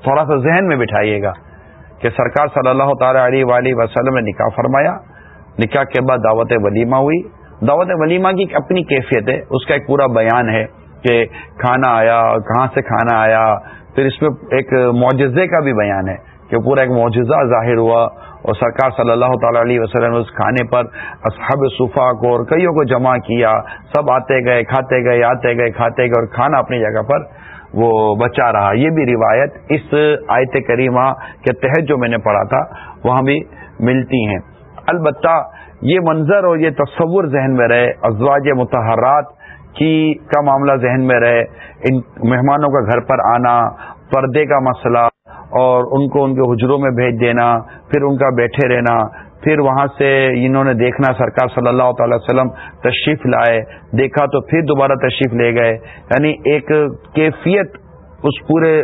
تھوڑا سا ذہن میں بٹھائیے گا کہ سرکار صلی اللہ تعالی علیہ وآلہ وسلم نے نکاح فرمایا۔ نکاح کے بعد دعوت ولیمہ ہوئی۔ دعوت ولیمہ کی ایک اپنی کیفیت ہے، اس کا ایک پورا بیان ہے کہ کھانا آیا، کہاں سے کھانا آیا۔ پھر اس میں ایک معجزے کا بھی بیان ہے کہ پورا ایک معجزہ ظاہر ہوا۔ اور سرکار صلی اللہ تعالی علیہ وسلم اس کھانے پر اصحاب صفا کو اور کئیوں کو جمع کیا۔ سب آتے گئے، کھاتے گئے، آتے گئے، کھاتے گئے اور کھانا اپنی جگہ پر وہ بچا رہا۔ یہ بھی روایت اس آیت کریمہ کے تحت جو میں نے پڑھا تھا، وہاں بھی ملتی ہیں۔ البتہ یہ منظر اور یہ تصور ذہن میں رہے، ازواج متحرات کی کا معاملہ ذہن میں رہے۔ ان مہمانوں کا گھر پر آنا، پردے کا مسئلہ اور ان کو ان کے حجروں میں بھیج دینا، پھر ان کا بیٹھے رہنا، پھر وہاں سے انہوں نے دیکھنا سرکار صلی اللہ تعالی وسلم تشریف لائے، دیکھا تو پھر دوبارہ تشریف لے گئے۔ یعنی ایک کیفیت اس پورے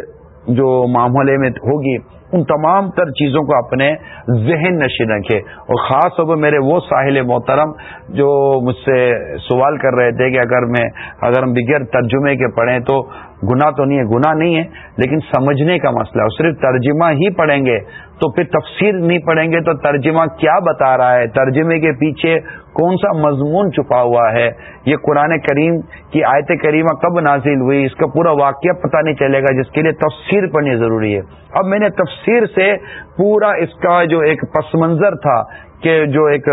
جو معاملے میں ہوگی۔ ان تمام تر چیزوں کو اپنے ذہن نشین رکھے۔ اور خاص طور پر میرے وہ ساحل محترم جو مجھ سے سوال کر رہے تھے کہ اگر میں اگر ہم بغیر ترجمے کے پڑھیں تو گناہ تو نہیں ہے، گناہ نہیں ہے، لیکن سمجھنے کا مسئلہ ہے۔ صرف ترجمہ ہی پڑھیں گے تو پھر تفسیر نہیں پڑھیں گے تو ترجمہ کیا بتا رہا ہے؟ ترجمے کے پیچھے کون سا مضمون چھپا ہوا ہے؟ یہ قرآن کریم کی آیت کریمہ کب نازل ہوئی؟ اس کا پورا واقعہ پتہ نہیں چلے گا، جس کے لیے تفسیر پڑھنی ضروری ہے۔ اب میں نے تفسیر سے پورا اس کا جو ایک پس منظر تھا کہ جو ایک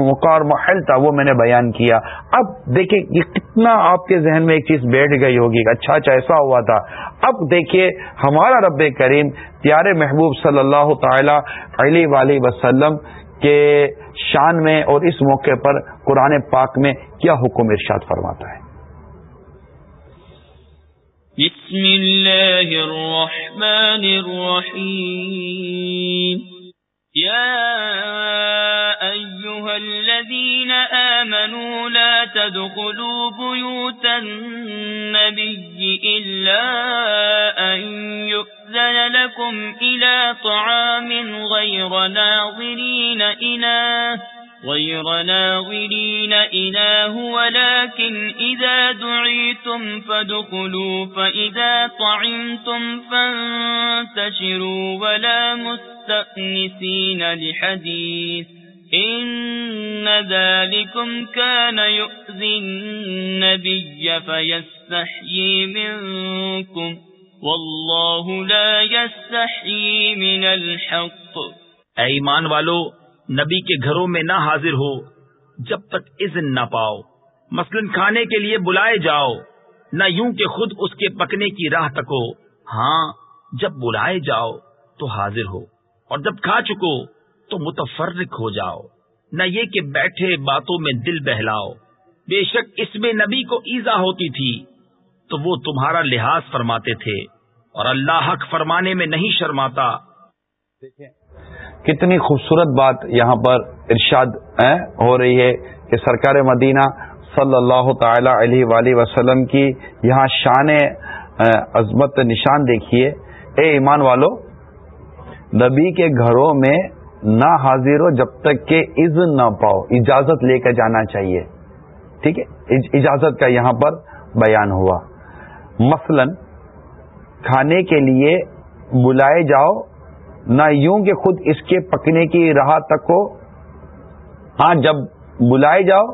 مقار محل تھا، وہ میں نے بیان کیا۔ اب دیکھیں یہ کتنا آپ کے ذہن میں ایک چیز بیٹھ گئی ہوگی اچھا اچھا ایسا ہوا تھا۔ اب دیکھیے، ہمارا رب کریم پیارے محبوب صلی اللہ تعالی علیہ وسلم کے شان میں اور اس موقع پر قرآن پاک میں کیا حکم ارشاد فرماتا ہے۔ بسم اللہ الرحمن الرحیم أيها الذين آمنوا لا تدخلوا بيوت النبي إلا أن يؤذن لكم إلى طعام غير ناظرين إله غير ناظرين إله ولكن إذا دعيتم فادخلوا فإذا طعمتم فانتشروا ولا مستأنسين لحديث إن ذلكم كان يؤذي النبي فيستحيي منكم والله لا يستحيي من الحق اے ایمان والو نبی کے گھروں میں نہ حاضر ہو، جب تک اذن نہ پاؤ۔ مثلا کھانے کے لیے بلائے جاؤ، نہ یوں کہ خود اس کے پکنے کی راہ تکو۔ ہاں جب بلائے جاؤ تو حاضر ہو، اور جب کھا چکو تو متفرق ہو جاؤ۔ نہ یہ کہ بیٹھے باتوں میں دل بہلاؤ۔ بے شک اس میں نبی کو ایزا ہوتی تھی، تو وہ تمہارا لحاظ فرماتے تھے، اور اللہ حق فرمانے میں نہیں شرماتا۔ کتنی خوبصورت بات یہاں پر ارشاد ہو رہی ہے کہ سرکار مدینہ صلی اللہ تعالی علیہ وآلہ وسلم کی یہاں شان عظمت نشان دیکھیے۔ اے ایمان والو، نبی کے گھروں میں نہ حاضر ہو جب تک کہ عزن نہ پاؤ، اجازت لے کر جانا چاہیے۔ ٹھیک ہے؟ اجازت کا یہاں پر بیان ہوا۔ مثلا کھانے کے لیے بلائے جاؤ نہ یوں کہ خود اس کے پکنے کی راہ تک ہو۔ ہاں جب بلائے جاؤ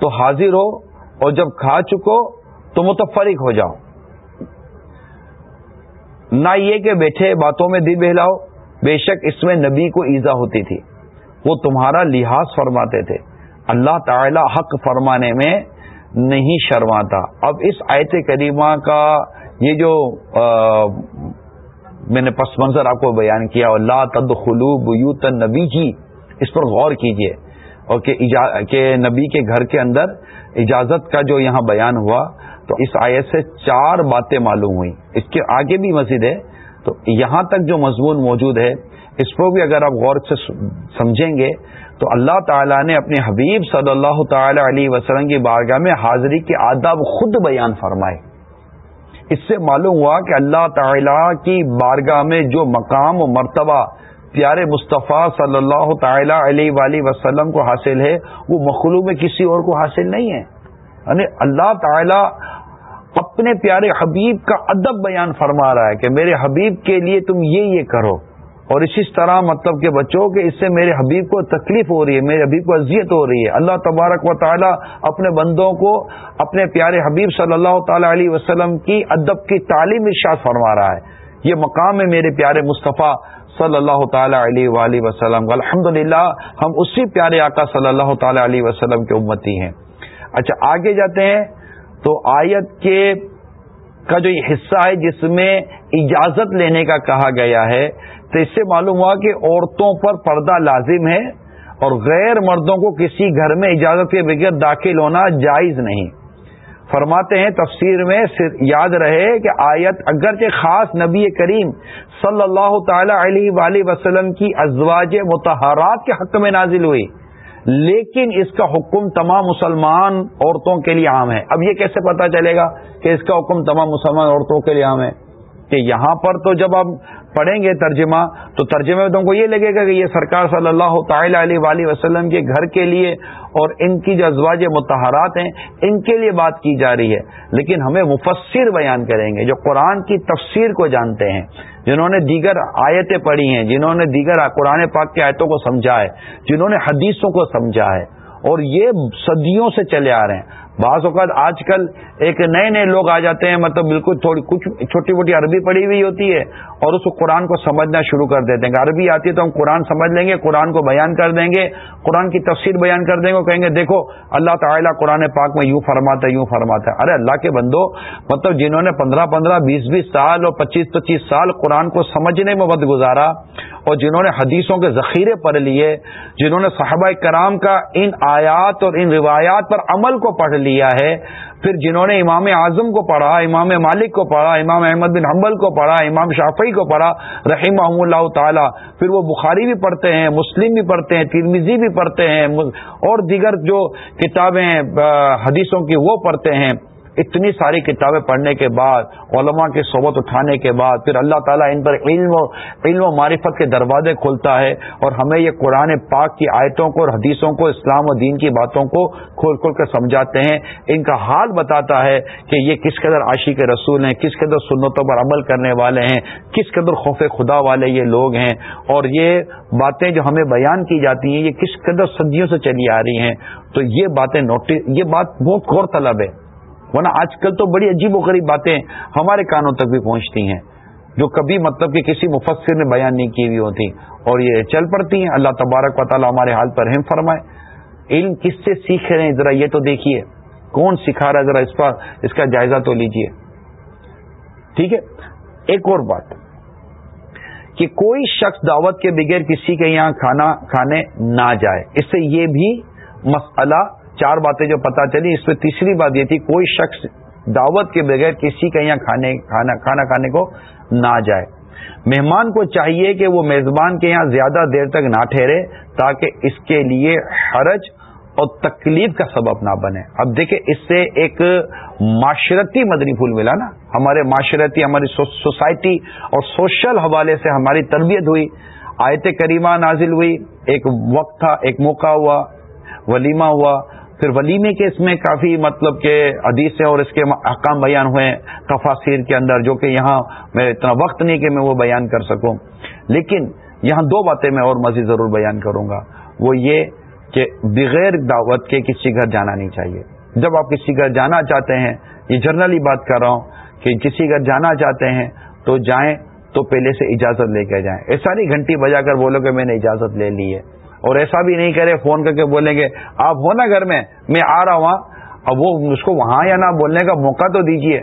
تو حاضر ہو اور جب کھا چکو تو متفرق ہو جاؤ۔ نہ یہ کہ بیٹھے باتوں میں دل بہلاؤ، بے شک اس میں نبی کو ایزا ہوتی تھی۔ وہ تمہارا لحاظ فرماتے تھے۔ اللہ تعالی حق فرمانے میں نہیں شرماتا۔ اب اس آیت کریمہ کا یہ جو میں نے پس منظر آپ کو بیان کیا اللہ تد خلوب نبی جی اس پر غور کیجیے۔ اور کہ نبی کے گھر کے اندر اجازت کا جو یہاں بیان ہوا، تو اس آیت سے چار باتیں معلوم ہوئی اس کے آگے بھی مسجد ہے، تو یہاں تک جو مضمون موجود ہے، اس کو بھی اگر آپ غور سے سمجھیں گے، تو اللہ تعالیٰ نے اپنے حبیب صلی اللہ تعالی علیہ وسلم کی بارگاہ میں حاضری کے آداب خود بیان فرمائے۔ اس سے معلوم ہوا کہ اللہ تعالی کی بارگاہ میں جو مقام و مرتبہ پیارے مصطفیٰ صلی اللہ تعالی علیہ وآلہ وسلم کو حاصل ہے، وہ مخلوق میں کسی اور کو حاصل نہیں ہے۔ یعنی اللہ تعالی اپنے پیارے حبیب کا ادب بیان فرما رہا ہے کہ میرے حبیب کے لیے تم یہ یہ کرو۔ اور اسی طرح مطلب کہ بچوں کہ اس سے میرے حبیب کو تکلیف ہو رہی ہے، میرے حبیب کو اذیت ہو رہی ہے۔ اللہ تبارک و تعالی اپنے بندوں کو، اپنے پیارے حبیب صلی اللہ تعالی علیہ وسلم کی ادب کی تعلیم ارشاد فرما رہا ہے۔ یہ مقام ہے میرے پیارے مصطفیٰ صلی اللہ تعالی علیہ وآلہ وسلم۔ الحمد ہم اسی پیارے آقا صلی اللہ تعالی علیہ وسلم کے امتی ہیں۔ اچھا آگے جاتے ہیں تو آیت کے کا جو حصہ ہے جس میں اجازت لینے کا کہا گیا ہے، تو اس سے معلوم ہوا کہ عورتوں پر پردہ لازم ہے اور غیر مردوں کو کسی گھر میں اجازت کے بغیر داخل ہونا جائز نہیں۔ فرماتے ہیں تفسیر میں یاد رہے کہ آیت اگرچہ خاص نبی کریم صلی اللہ تعالی علیہ وآلہ وسلم کی ازواج متحرات کے حق میں نازل ہوئی لیکن اس کا حکم تمام مسلمان عورتوں کے لیے عام ہے۔ اب یہ کیسے پتا چلے گا کہ اس کا حکم تمام مسلمان عورتوں کے لیے عام ہے؟ کہ یہاں پر تو جب آپ پڑھیں گے ترجمہ، تو ترجمے میں تم کو یہ لگے گا کہ یہ سرکار صلی اللہ تعالی علیہ وآلہ وسلم کے گھر کے لیے اور ان کی جو ازواج متحرات ہیں، ان کے لیے بات کی جا رہی ہے۔ لیکن ہمیں مفسر بیان کریں گے، جو قرآن کی تفسیر کو جانتے ہیں۔ جنہوں نے دیگر آیتیں پڑھی ہیں، جنہوں نے دیگر قرآن پاک کی آیتوں کو سمجھا ہے، جنہوں نے حدیثوں کو سمجھا ہے، اور یہ صدیوں سے چلے آ رہے ہیں۔ بعض اوقات آج کل ایک نئے نئے لوگ آ جاتے ہیں مطلب بالکل تھوڑی، کچھ چھوٹی موٹی عربی پڑھی ہوئی ہوتی ہے اور اس کو قرآن کو سمجھنا شروع کر دیتے ہیں عربی آتی ہے تو ہم قرآن سمجھ لیں گے، قرآن کو بیان کر دیں گے، قرآن کی تفسیر بیان کر دیں گے کہیں گے، دیکھو، اللہ تعالیٰ قرآن پاک میں یوں فرماتا ہے، یوں فرماتا ہے۔ ارے اللہ کے بندو مطلب جنہوں نے پندرہ پندرہ، بیس بیس سال اور پچیس پچیس سال قرآن کو سمجھنے میں وقت گزارا اور جنہوں نے حدیثوں کے ذخیرے پڑھ لیے، جنہوں نے صحابہ کرام کا ان آیات اور ان روایات پر عمل کو پڑھ لیا ہے پھر جنہوں نے امام اعظم کو پڑھا، امام مالک کو پڑھا، امام احمد بن حنبل کو پڑھا، امام شافعی کو پڑھا رحیم اللہ تعالیٰ۔ پھر وہ بخاری بھی پڑھتے ہیں، مسلم بھی پڑھتے ہیں ترمیزی بھی پڑھتے ہیں، اور دیگر جو کتابیں حدیثوں کی وہ پڑھتے ہیں۔ اتنی ساری کتابیں پڑھنے کے بعد، علماء کی صحبت اٹھانے کے بعد، پھر اللہ تعالیٰ ان پر علم و علم و معرفت کے دروازے کھولتا ہے اور ہمیں یہ قرآن پاک کی آیتوں کو اور حدیثوں کو، اسلام و دین کی باتوں کو کھول کھول کر سمجھاتے ہیں۔ ان کا حال بتاتا ہے کہ یہ کس قدر عاشی کے رسول ہیں، کس قدر سنتوں پر عمل کرنے والے ہیں، کس قدر خوف خدا والے یہ لوگ ہیں۔ اور یہ باتیں جو ہمیں بیان کی جاتی ہیں، یہ کس قدر صدیوں سے چلی آ رہی ہیں۔ تو یہ باتیں نوٹس یہ بات بہت غور طلب ہے۔ ورنہ آج کل تو بڑی عجیب و غریب باتیں ہمارے کانوں تک بھی پہنچتی ہیں، جو کبھی مطلب کہ کسی مفسر نے بیان نہیں کی ہوئی ہوتی، اور یہ چل پڑتی ہیں۔ اللہ تبارک و تعالیٰ ہمارے حال پر ہم فرمائے۔ علم کس سے سیکھ رہے ہیں؟ ذرا یہ تو دیکھیے۔ کون سکھا رہا ہے؟ ذرا اس پر اس کا جائزہ تو لیجیے۔ ٹھیک ہے؟ ایک اور بات، کہ کوئی شخص دعوت کے بغیر کسی کے یہاں کھانا، کھانے نہ جائے، اس سے یہ بھی مسئلہ چار باتیں جو پتا چلی اس میں تیسری بات یہ تھی، کوئی شخص دعوت کے بغیر کسی کا یہاں کھانا کھانے کو نہ جائے۔ مہمان کو چاہیے کہ وہ میزبان کے یہاں زیادہ دیر تک نہ ٹھہرے تاکہ اس کے لیے حرج اور تکلیف کا سبب نہ بنے۔ اب دیکھیں، اس سے ایک معاشرتی مدنی پھول ملا نا۔ ہمارے معاشرتی، ہماری سوسائٹی اور سوشل حوالے سے ہماری تربیت ہوئی۔ آیت کریمہ نازل ہوئی۔ ایک وقت تھا، ایک موقع ہوا، ولیمہ ہوا۔ پھر ولیمے کے اس میں کافی مطلب کہ حدیث اور اس کے احکام بیان ہوئے تفاصیر کے اندر، جو کہ یہاں میں اتنا وقت نہیں کہ میں وہ بیان کر سکوں۔ لیکن یہاں دو باتیں میں اور مزید ضرور بیان کروں گا۔ وہ یہ کہ بغیر دعوت کے کسی گھر جانا نہیں چاہیے۔ جب آپ کسی گھر جانا چاہتے ہیں، یہ جرنلی بات کر رہا ہوں کہ کسی گھر جانا چاہتے ہیں تو جائیں تو پہلے سے اجازت لے کے جائیں۔ ایسا نہیں گھنٹی بجا کر بولو کہ میں نے اجازت لے لی ہے۔ اور ایسا بھی نہیں کرے، فون کر کے بولیں گے آپ ہو نا گھر میں میں آ رہا ہوں ہاں۔ اب وہ اس کو وہاں یا نہ بولنے کا موقع تو دیجیے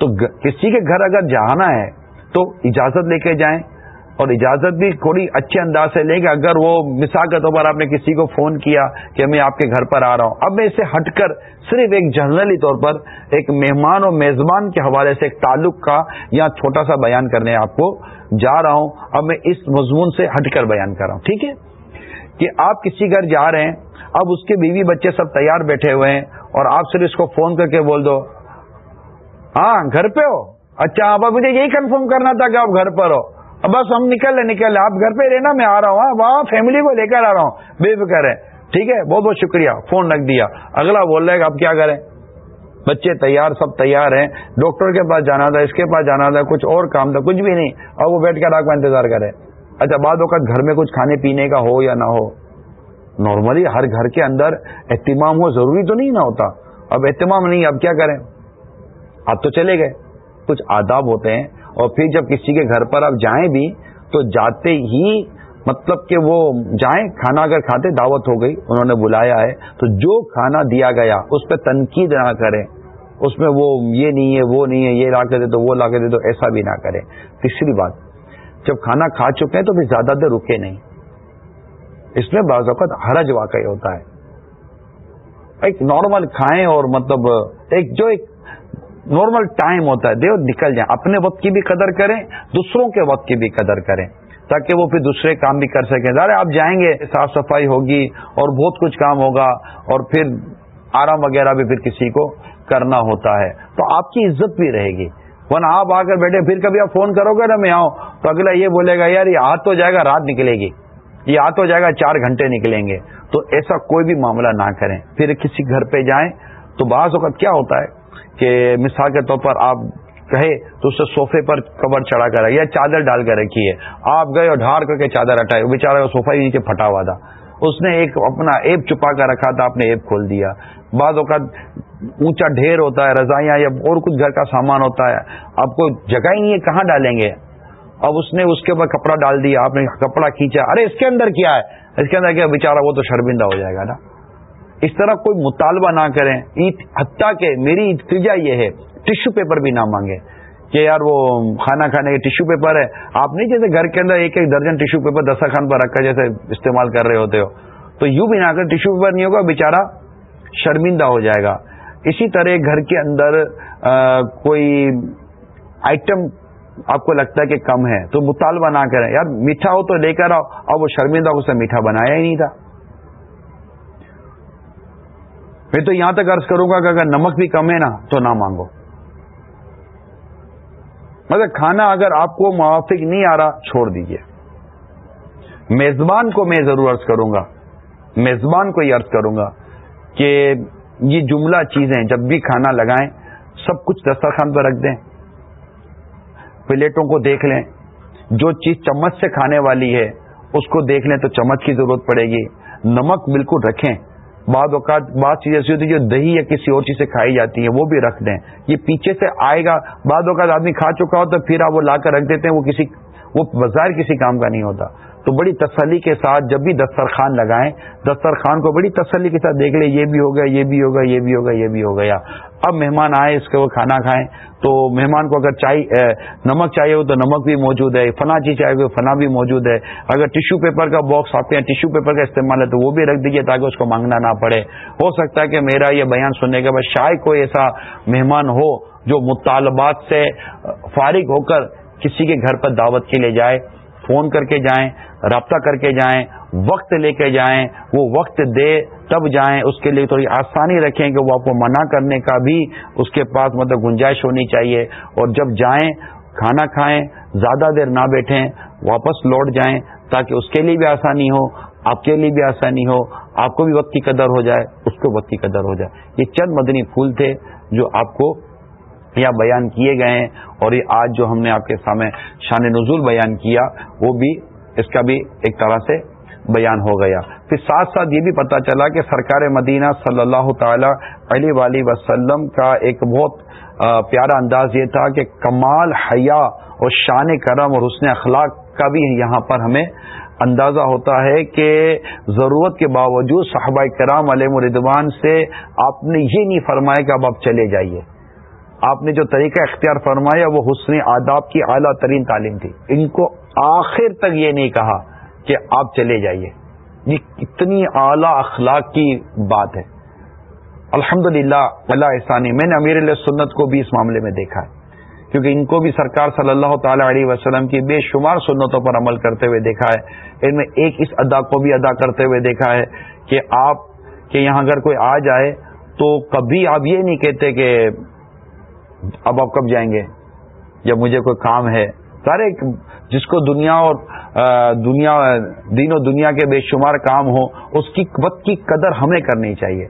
تو کسی کے گھر اگر جانا ہے تو اجازت لے کے جائیں۔ اور اجازت بھی تھوڑی اچھے انداز سے لیں گے اگر وہ مثال کے طور پر آپ نے کسی کو فون کیا کہ میں آپ کے گھر پر آ رہا ہوں۔ اب میں اسے ہٹ کر صرف ایک جنرلی طور پر ایک مہمان اور میزبان کے حوالے سے ایک تعلق کا یا چھوٹا سا بیان کرنے آپ کو جا رہا ہوں۔ اب میں اس مضمون سے ہٹ کر بیان کر رہا ہوں۔ ٹھیک ہے؟ کہ آپ کسی گھر جا رہے ہیں، اب اس کے بیوی بچے سب تیار بیٹھے ہوئے ہیں اور آپ صرف اس کو فون کر کے بول دو۔ ہاں گھر پہ ہو۔ اچھا آپ مجھے یہی کنفرم کرنا تھا کہ آپ گھر پر ہو۔ بس ہم نکل لیں نکل لیں آپ گھر پہ رہنا، میں آ رہا ہوں۔ وہاں فیملی کو لے کر آ رہا ہوں۔ بے فکر ہے ٹھیک ہے؟ بہت بہت شکریہ۔ فون رکھ دیا۔ اگلا بول رہے اب کیا کریں؟ بچے تیار، سب تیار ہیں۔ ڈاکٹر کے پاس جانا تھا، اس کے پاس جانا تھا، کچھ اور کام تھا، کچھ بھی نہیں۔ اور وہ بیٹھ کر آپ کا انتظار کرے اچھا بعد اوقات گھر میں کچھ کھانے پینے کا ہو یا نہ ہو نارملی ہر گھر کے اندر اہتمام ہو ضروری تو نہیں نہ ہوتا۔ اب اہتمام نہیں، اب کیا کریں؟ اب تو چلے گئے۔ کچھ آداب ہوتے ہیں اور پھر جب کسی کے گھر پر آپ جائیں بھی، تو جاتے ہی مطلب کہ وہ جائیں، کھانا اگر کھاتے، دعوت ہو گئی، انہوں نے بلایا ہے، تو جو کھانا دیا گیا، اس پہ تنقید نہ کریں۔ اس میں وہ یہ نہیں ہے، وہ نہیں ہے، یہ لا کے دے تو وہ لا کے دے تو ایسا بھی نہ کریں۔ تیسری بات جب کھانا کھا چکے ہیں تو پھر زیادہ دیر رکے نہیں۔ اس میں بعض اوقات حرج واقع ہوتا ہے۔ ایک نارمل کھائیں اور مطلب ایک جو ایک نارمل ٹائم ہوتا ہے، دیو نکل جائیں۔ اپنے وقت کی بھی قدر کریں، دوسروں کے وقت کی بھی قدر کریں۔ تاکہ وہ پھر دوسرے کام بھی کر سکیں۔ ظاہر آپ جائیں گے، صاف صفائی ہوگی اور بہت کچھ کام ہوگا اور پھر آرام وغیرہ بھی پھر کسی کو کرنا ہوتا ہے۔ تو آپ کی عزت بھی رہے گی۔ ورنہ آپ آ کر بیٹھے، پھر کبھی آپ فون کرو گے نا، میں آؤں۔ تو اگلا یہ بولے گا، یار، یہ ہاتھ تو جائے گا، رات نکلے گی۔ یہ ہاتھ تو جائے گا، چار گھنٹے نکلیں گے۔ تو ایسا کوئی بھی معاملہ نہ کریں۔ پھر کسی گھر پہ جائیں تو بعض اوقات کیا ہوتا ہے کہ مثال کے طور پر آپ کہے تو اسے سوفے پر کور چڑھا کر یا چادر ڈال کر رکھی ہے۔ آپ گئے اور ڈھار کر کے چادر ہٹائے بے چارا سوفا ہی نیچے پھٹا ہوا تھا۔ اس نے ایک اپنا ایپ چھپا کر رکھا تھا، آپ نے ایپ کھول دیا۔ بعض اوقات اونچا ڈھیر ہوتا ہے، رضائیاں یا اور کچھ گھر کا سامان ہوتا ہے۔ آپ کو جگہ ہی نہیں ہے، کہاں ڈالیں گے؟ اب اس نے اس کے اوپر کپڑا ڈال دیا، آپ نے کپڑا کھینچا۔ ارے، اس کے اندر کیا ہے؟ اس کے اندر کیا بےچارا وہ تو شرمندہ ہو جائے گا نا۔ اس طرح کوئی مطالبہ نہ کریں۔ حتیٰ کہ میری اتجا یہ ہے، ٹشو پیپر بھی نہ مانگے کہ یار وہ کھانا کھانے کے ٹشو پیپر ہے۔ آپ نہیں جیسے گھر کے اندر ایک ایک درجن ٹشو پیپر دسترخوان پر رکھ کر جیسے استعمال کر رہے ہوتے ہو۔ تو یوں بھی نہ کر ٹشو پیپر نہیں ہوگا بےچارا شرمندہ ہو جائے گا۔ اسی طرح گھر کے اندر کوئی آئٹم آپ کو لگتا ہے کہ کم ہے، تو مطالبہ نہ کریں۔ یار، میٹھا ہو تو لے کر آؤ۔ اور وہ شرمندہ اسے میٹھا بنایا ہی نہیں تھا۔ میں تو یہاں تک عرض کروں گا کہ اگر نمک بھی کم ہے نا، تو نہ مانگو۔ مگر کھانا اگر آپ کو موافق نہیں آ رہا، چھوڑ دیجیے میزبان کو میں ضرور عرض کروں گا۔ میزبان کو یہ عرض کروں گا کہ یہ جملہ چیزیں جب بھی کھانا لگائیں، سب کچھ دسترخوان پہ رکھ دیں۔ پلیٹوں کو دیکھ لیں۔ جو چیز چمچ سے کھانے والی ہے، اس کو دیکھ لیں تو چمچ کی ضرورت پڑے گی۔ نمک بالکل رکھیں۔ بعض اوقات بعض چیز ایسی ہوتی ہے جو دہی یا کسی اور چیز سے کھائی جاتی ہیں، وہ بھی رکھ دیں۔ یہ پیچھے سے آئے گا۔ بعض اوقات آدمی کھا چکا ہو تو پھر آپ وہ لا کر رکھ دیتے ہیں، وہ کسی وہ بظاہر کسی کام کا نہیں ہوتا۔ تو بڑی تسلی کے ساتھ جب بھی دسترخوان لگائیں، دسترخوان کو بڑی تسلی کے ساتھ دیکھ لیں، یہ بھی ہو گیا، یہ بھی ہوگا یہ بھی ہوگا یہ بھی ہو گیا۔ اب مہمان آئے، اس کے وہ کھانا کھائیں۔ تو مہمان کو اگر چاہیے نمک چاہیے ہو تو نمک بھی موجود ہے، فنا چیز چاہیے ہو فنا بھی موجود ہے۔ اگر ٹشو پیپر کا باکس آپ کے یہاں ٹشو پیپر کا استعمال ہے تو وہ بھی رکھ دیجیے تاکہ اس کو مانگنا نہ پڑے۔ ہو سکتا ہے کہ میرا یہ بیان سننے کے بعد شاید کوئی ایسا مہمان ہو جو مطالبات سے فارغ ہو کر کسی کے گھر پر دعوت کے لیے جائے۔ فون کر کے جائیں، رابطہ کر کے جائیں، وقت لے کے جائیں، وہ وقت دے تب جائیں، اس کے لیے تھوڑی آسانی رکھیں کہ وہ آپ کو منع کرنے کا بھی اس کے پاس مطلب گنجائش ہونی چاہیے۔ اور جب جائیں، کھانا کھائیں، زیادہ دیر نہ بیٹھیں، واپس لوٹ جائیں تاکہ اس کے لیے بھی آسانی ہو، آپ کے لیے بھی آسانی ہو، آپ کو بھی وقت کی قدر ہو جائے، اس کو وقت کی قدر ہو جائے۔ یہ چند مدنی پھول تھے جو آپ کو یہاں بیان کیے گئے ہیں اور یہ آج جو ہم نے آپ کے سامنے شان نزول بیان کیا، وہ بھی اس کا بھی ایک طرح سے بیان ہو گیا۔ پھر ساتھ ساتھ یہ بھی پتا چلا کہ سرکار مدینہ صلی اللہ تعالی علیہ وسلم کا ایک بہت پیارا انداز یہ تھا کہ کمال، حیا اور شان کرم اور حسن اخلاق کا بھی یہاں پر ہمیں اندازہ ہوتا ہے کہ ضرورت کے باوجود صحابہ کرام علیہ مردوان سے آپ نے یہ نہیں فرمایا کہ اب آپ چلے جائیے۔ آپ نے جو طریقہ اختیار فرمایا وہ حسن آداب کی اعلیٰ ترین تعلیم تھی۔ ان کو آخر تک یہ نہیں کہا کہ آپ چلے جائیے۔ یہ اتنی اعلی اخلاق کی بات ہے۔ الحمد للہ اللہ احسانی میں نے امیر علیہ سنت کو بھی اس معاملے میں دیکھا ہے۔ کیونکہ ان کو بھی سرکار صلی اللہ تعالی علیہ وسلم کی بے شمار سنتوں پر عمل کرتے ہوئے دیکھا ہے۔ ان میں ایک اس ادا کو بھی ادا کرتے ہوئے دیکھا ہے کہ آپ کے یہاں اگر کوئی آ جائے تو کبھی آپ یہ نہیں کہتے کہ اب آپ کب جائیں گے؟ یا مجھے کوئی کام ہے۔ سارے جس کو دنیا اور دنیا، دین و دنیا کے بے شمار کام ہو اس کی وقت کی قدر ہمیں کرنی چاہیے۔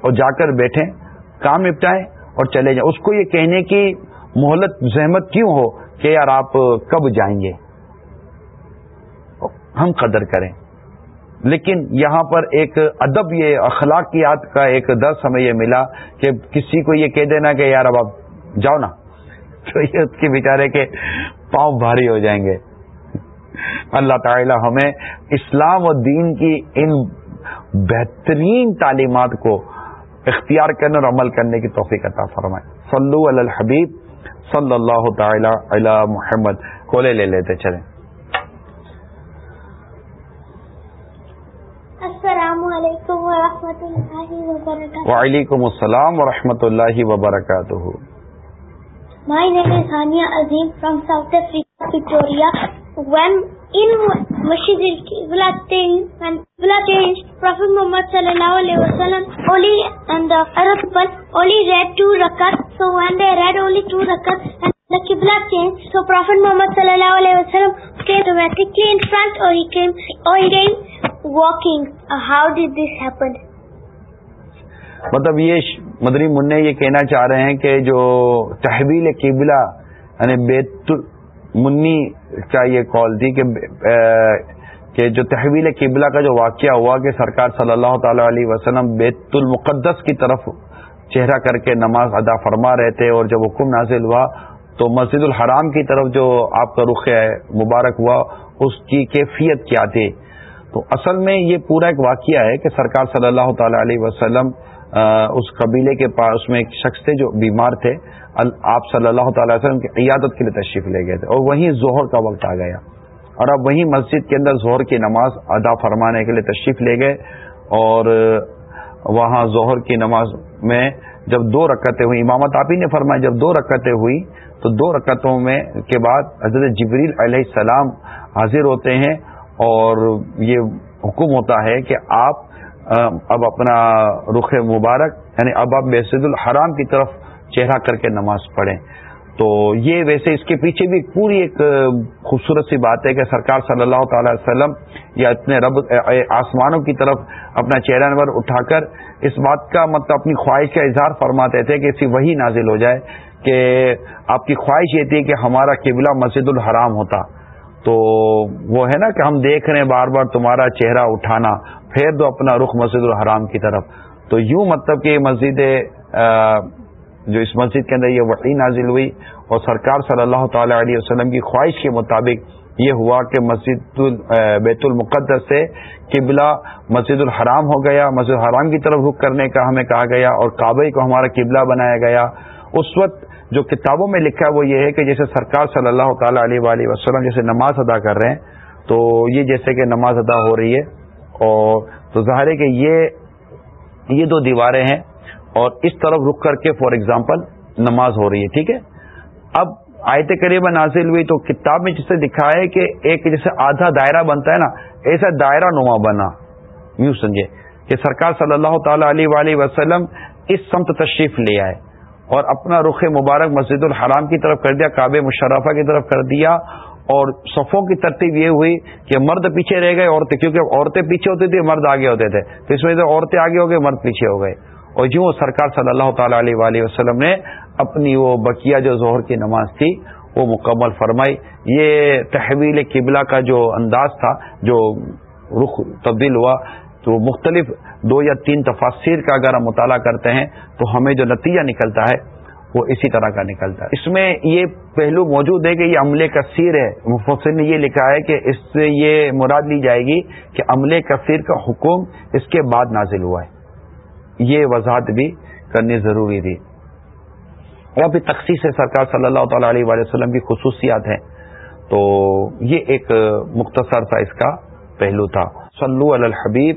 اور جا کر بیٹھیں، کام نپٹائیں اور چلے جائیں۔ اس کو یہ کہنے کی مہلت، زحمت کیوں ہو کہ یار آپ کب جائیں گے؟ ہم قدر کریں۔ لیکن یہاں پر ایک ادب، یہ اخلاقیات کا ایک درس ہمیں یہ ملا کہ کسی کو یہ کہہ دینا کہ یار اب آپ جاؤ نا۔ تو یہ اس کے بیچارے کے پاؤں بھاری ہو جائیں گے۔ اللہ تعالی ہمیں اسلام و دین کی ان بہترین تعلیمات کو اختیار کرنے اور عمل کرنے کی توفیق عطا فرمائے۔ صلو علی الحبیب صلی اللہ تعالی علی محمد۔ کولے لے لیتے چلیں۔ السلام علیکم ورحمۃ اللہ وبرکاتہ۔ وعلیکم السلام ورحمۃ اللہ وبرکاتہ۔ My name is Hania Azim from South Africa, Victoria. When in Masjid al-Qibla when Qibla changed, Prophet Muhammad sallallahu alaihi wasallam only and the Arab people only read two rakat. So when they read only two rakat and the Qibla changed, so Prophet Muhammad sallallahu alaihi wasallam came automatically in front or he came or he came walking. Uh, how did this happen? مطلب یہ مدری منع یہ کہنا چاہ رہے ہیں کہ جو تحویل قبلہ یعنی بیت منی کا یہ کال تھی کہ جو تحویل قبلہ کا جو واقعہ ہوا کہ سرکار صلی اللہ تعالی علیہ وسلم بیت المقدس کی طرف چہرہ کر کے نماز ادا فرما رہے تھے اور جب حکم نازل ہوا تو مسجد الحرام کی طرف جو آپ کا رخ مبارک ہوا، اس کی کیفیت کیا تھی؟ تو اصل میں یہ پورا ایک واقعہ ہے کہ سرکار صلی اللہ تعالی علیہ وسلم اس قبیلے کے پاس میں ایک شخص تھے جو بیمار تھے آپ صلی اللہ تعالی وسلم کی عیادت کے لیے تشریف لے گئے تھے اور وہیں ظہر کا وقت آ گیا۔ اور اب وہیں مسجد کے اندر ظہر کی نماز ادا فرمانے کے لیے تشریف لے گئے اور وہاں ظہر کی نماز میں جب دو رکعتیں ہوئی امامت آپ ہی نے فرمایا جب دو رکعتیں ہوئی تو دو رکعتوں میں کے بعد حضرت جبریل علیہ السلام حاضر ہوتے ہیں اور یہ حکم ہوتا ہے کہ آپ اب اپنا رخ مبارک یعنی اب آپ بیسد الحرام کی طرف چہرہ کر کے نماز پڑھیں۔ تو یہ ویسے اس کے پیچھے بھی پوری ایک خوبصورت سی بات ہے کہ سرکار صلی اللہ تعالی وسلم یا اتنے رب آسمانوں کی طرف اپنا چہرہ نمبر اٹھا کر اس بات کا مطلب اپنی خواہش کا اظہار فرماتے تھے کہ اسی وہی نازل ہو جائے کہ آپ کی خواہش یہ تھی کہ ہمارا قبلہ مسجد الحرام ہوتا۔ تو وہ ہے نا کہ ہم دیکھ رہے ہیں بار بار تمہارا چہرہ اٹھانا پھیر دو اپنا رخ مسجد الحرام کی طرف۔ تو یوں مطلب کہ مسجد جو اس مسجد کے اندر یہ وقی نازل ہوئی اور سرکار صلی اللہ تعالی علیہ وسلم کی خواہش کے مطابق یہ ہوا کہ مسجد بیت المقدس سے قبلہ مسجد الحرام ہو گیا۔ مسجد الحرام کی طرف رخ کرنے کا ہمیں کہا گیا اور کعبے کو ہمارا قبلہ بنایا گیا۔ اس وقت جو کتابوں میں لکھا ہے وہ یہ ہے کہ جیسے سرکار صلی اللہ تعالی علیہ وآلہ وسلم جیسے نماز ادا کر رہے ہیں، تو یہ جیسے کہ نماز ادا ہو رہی ہے اور تو ظاہر ہے کہ یہ یہ دو دیواریں ہیں اور اس طرف رک کر کے فار ایگزامپل نماز ہو رہی ہے، ٹھیک ہے؟ اب آیت قریب نازل ہوئی تو کتاب میں جسے دکھا ہے کہ ایک جیسے آدھا دائرہ بنتا ہے نا، ایسا دائرہ نما بنا، یوں سمجھے کہ سرکار صلی اللہ تعالی علیہ وآلہ وسلم اس سمت تشریف لے آئے۔ اور اپنا رخ مبارک مسجد الحرام کی طرف کر دیا کعب مشرفہ کی طرف کر دیا، اور صفوں کی ترتیب یہ ہوئی کہ مرد پیچھے رہ گئے، عورتیں، کیونکہ عورتیں پیچھے ہوتی تھی مرد آگے ہوتے تھے۔ تو اس میں عورتیں آگے ہو گئے، مرد پیچھے ہو گئے۔ اور جو سرکار صلی اللہ تعالی علیہ وآلہ وسلم نے اپنی وہ بقیہ جو ظہر کی نماز تھی، وہ مکمل فرمائی۔ یہ تحویل قبلہ کا جو انداز تھا، جو رخ تبدیل ہوا، تو مختلف دو یا تین تفاصیر کا اگر ہم مطالعہ کرتے ہیں تو ہمیں جو نتیجہ نکلتا ہے وہ اسی طرح کا نکلتا ہے۔ اس میں یہ پہلو موجود ہے کہ یہ عملے کثیر ہے۔ مفسر نے یہ لکھا ہے کہ اس سے یہ مراد لی جائے گی کہ عملے کثیر کا حکم اس کے بعد نازل ہوا ہے۔ یہ وضاحت بھی کرنی ضروری تھی۔ اور بھی تخصیص ہے سرکار صلی اللہ تعالی علیہ وسلم کی خصوصیات ہیں۔ تو یہ ایک مختصر سا اس کا پہلو تھا۔ صلو علی الحبیب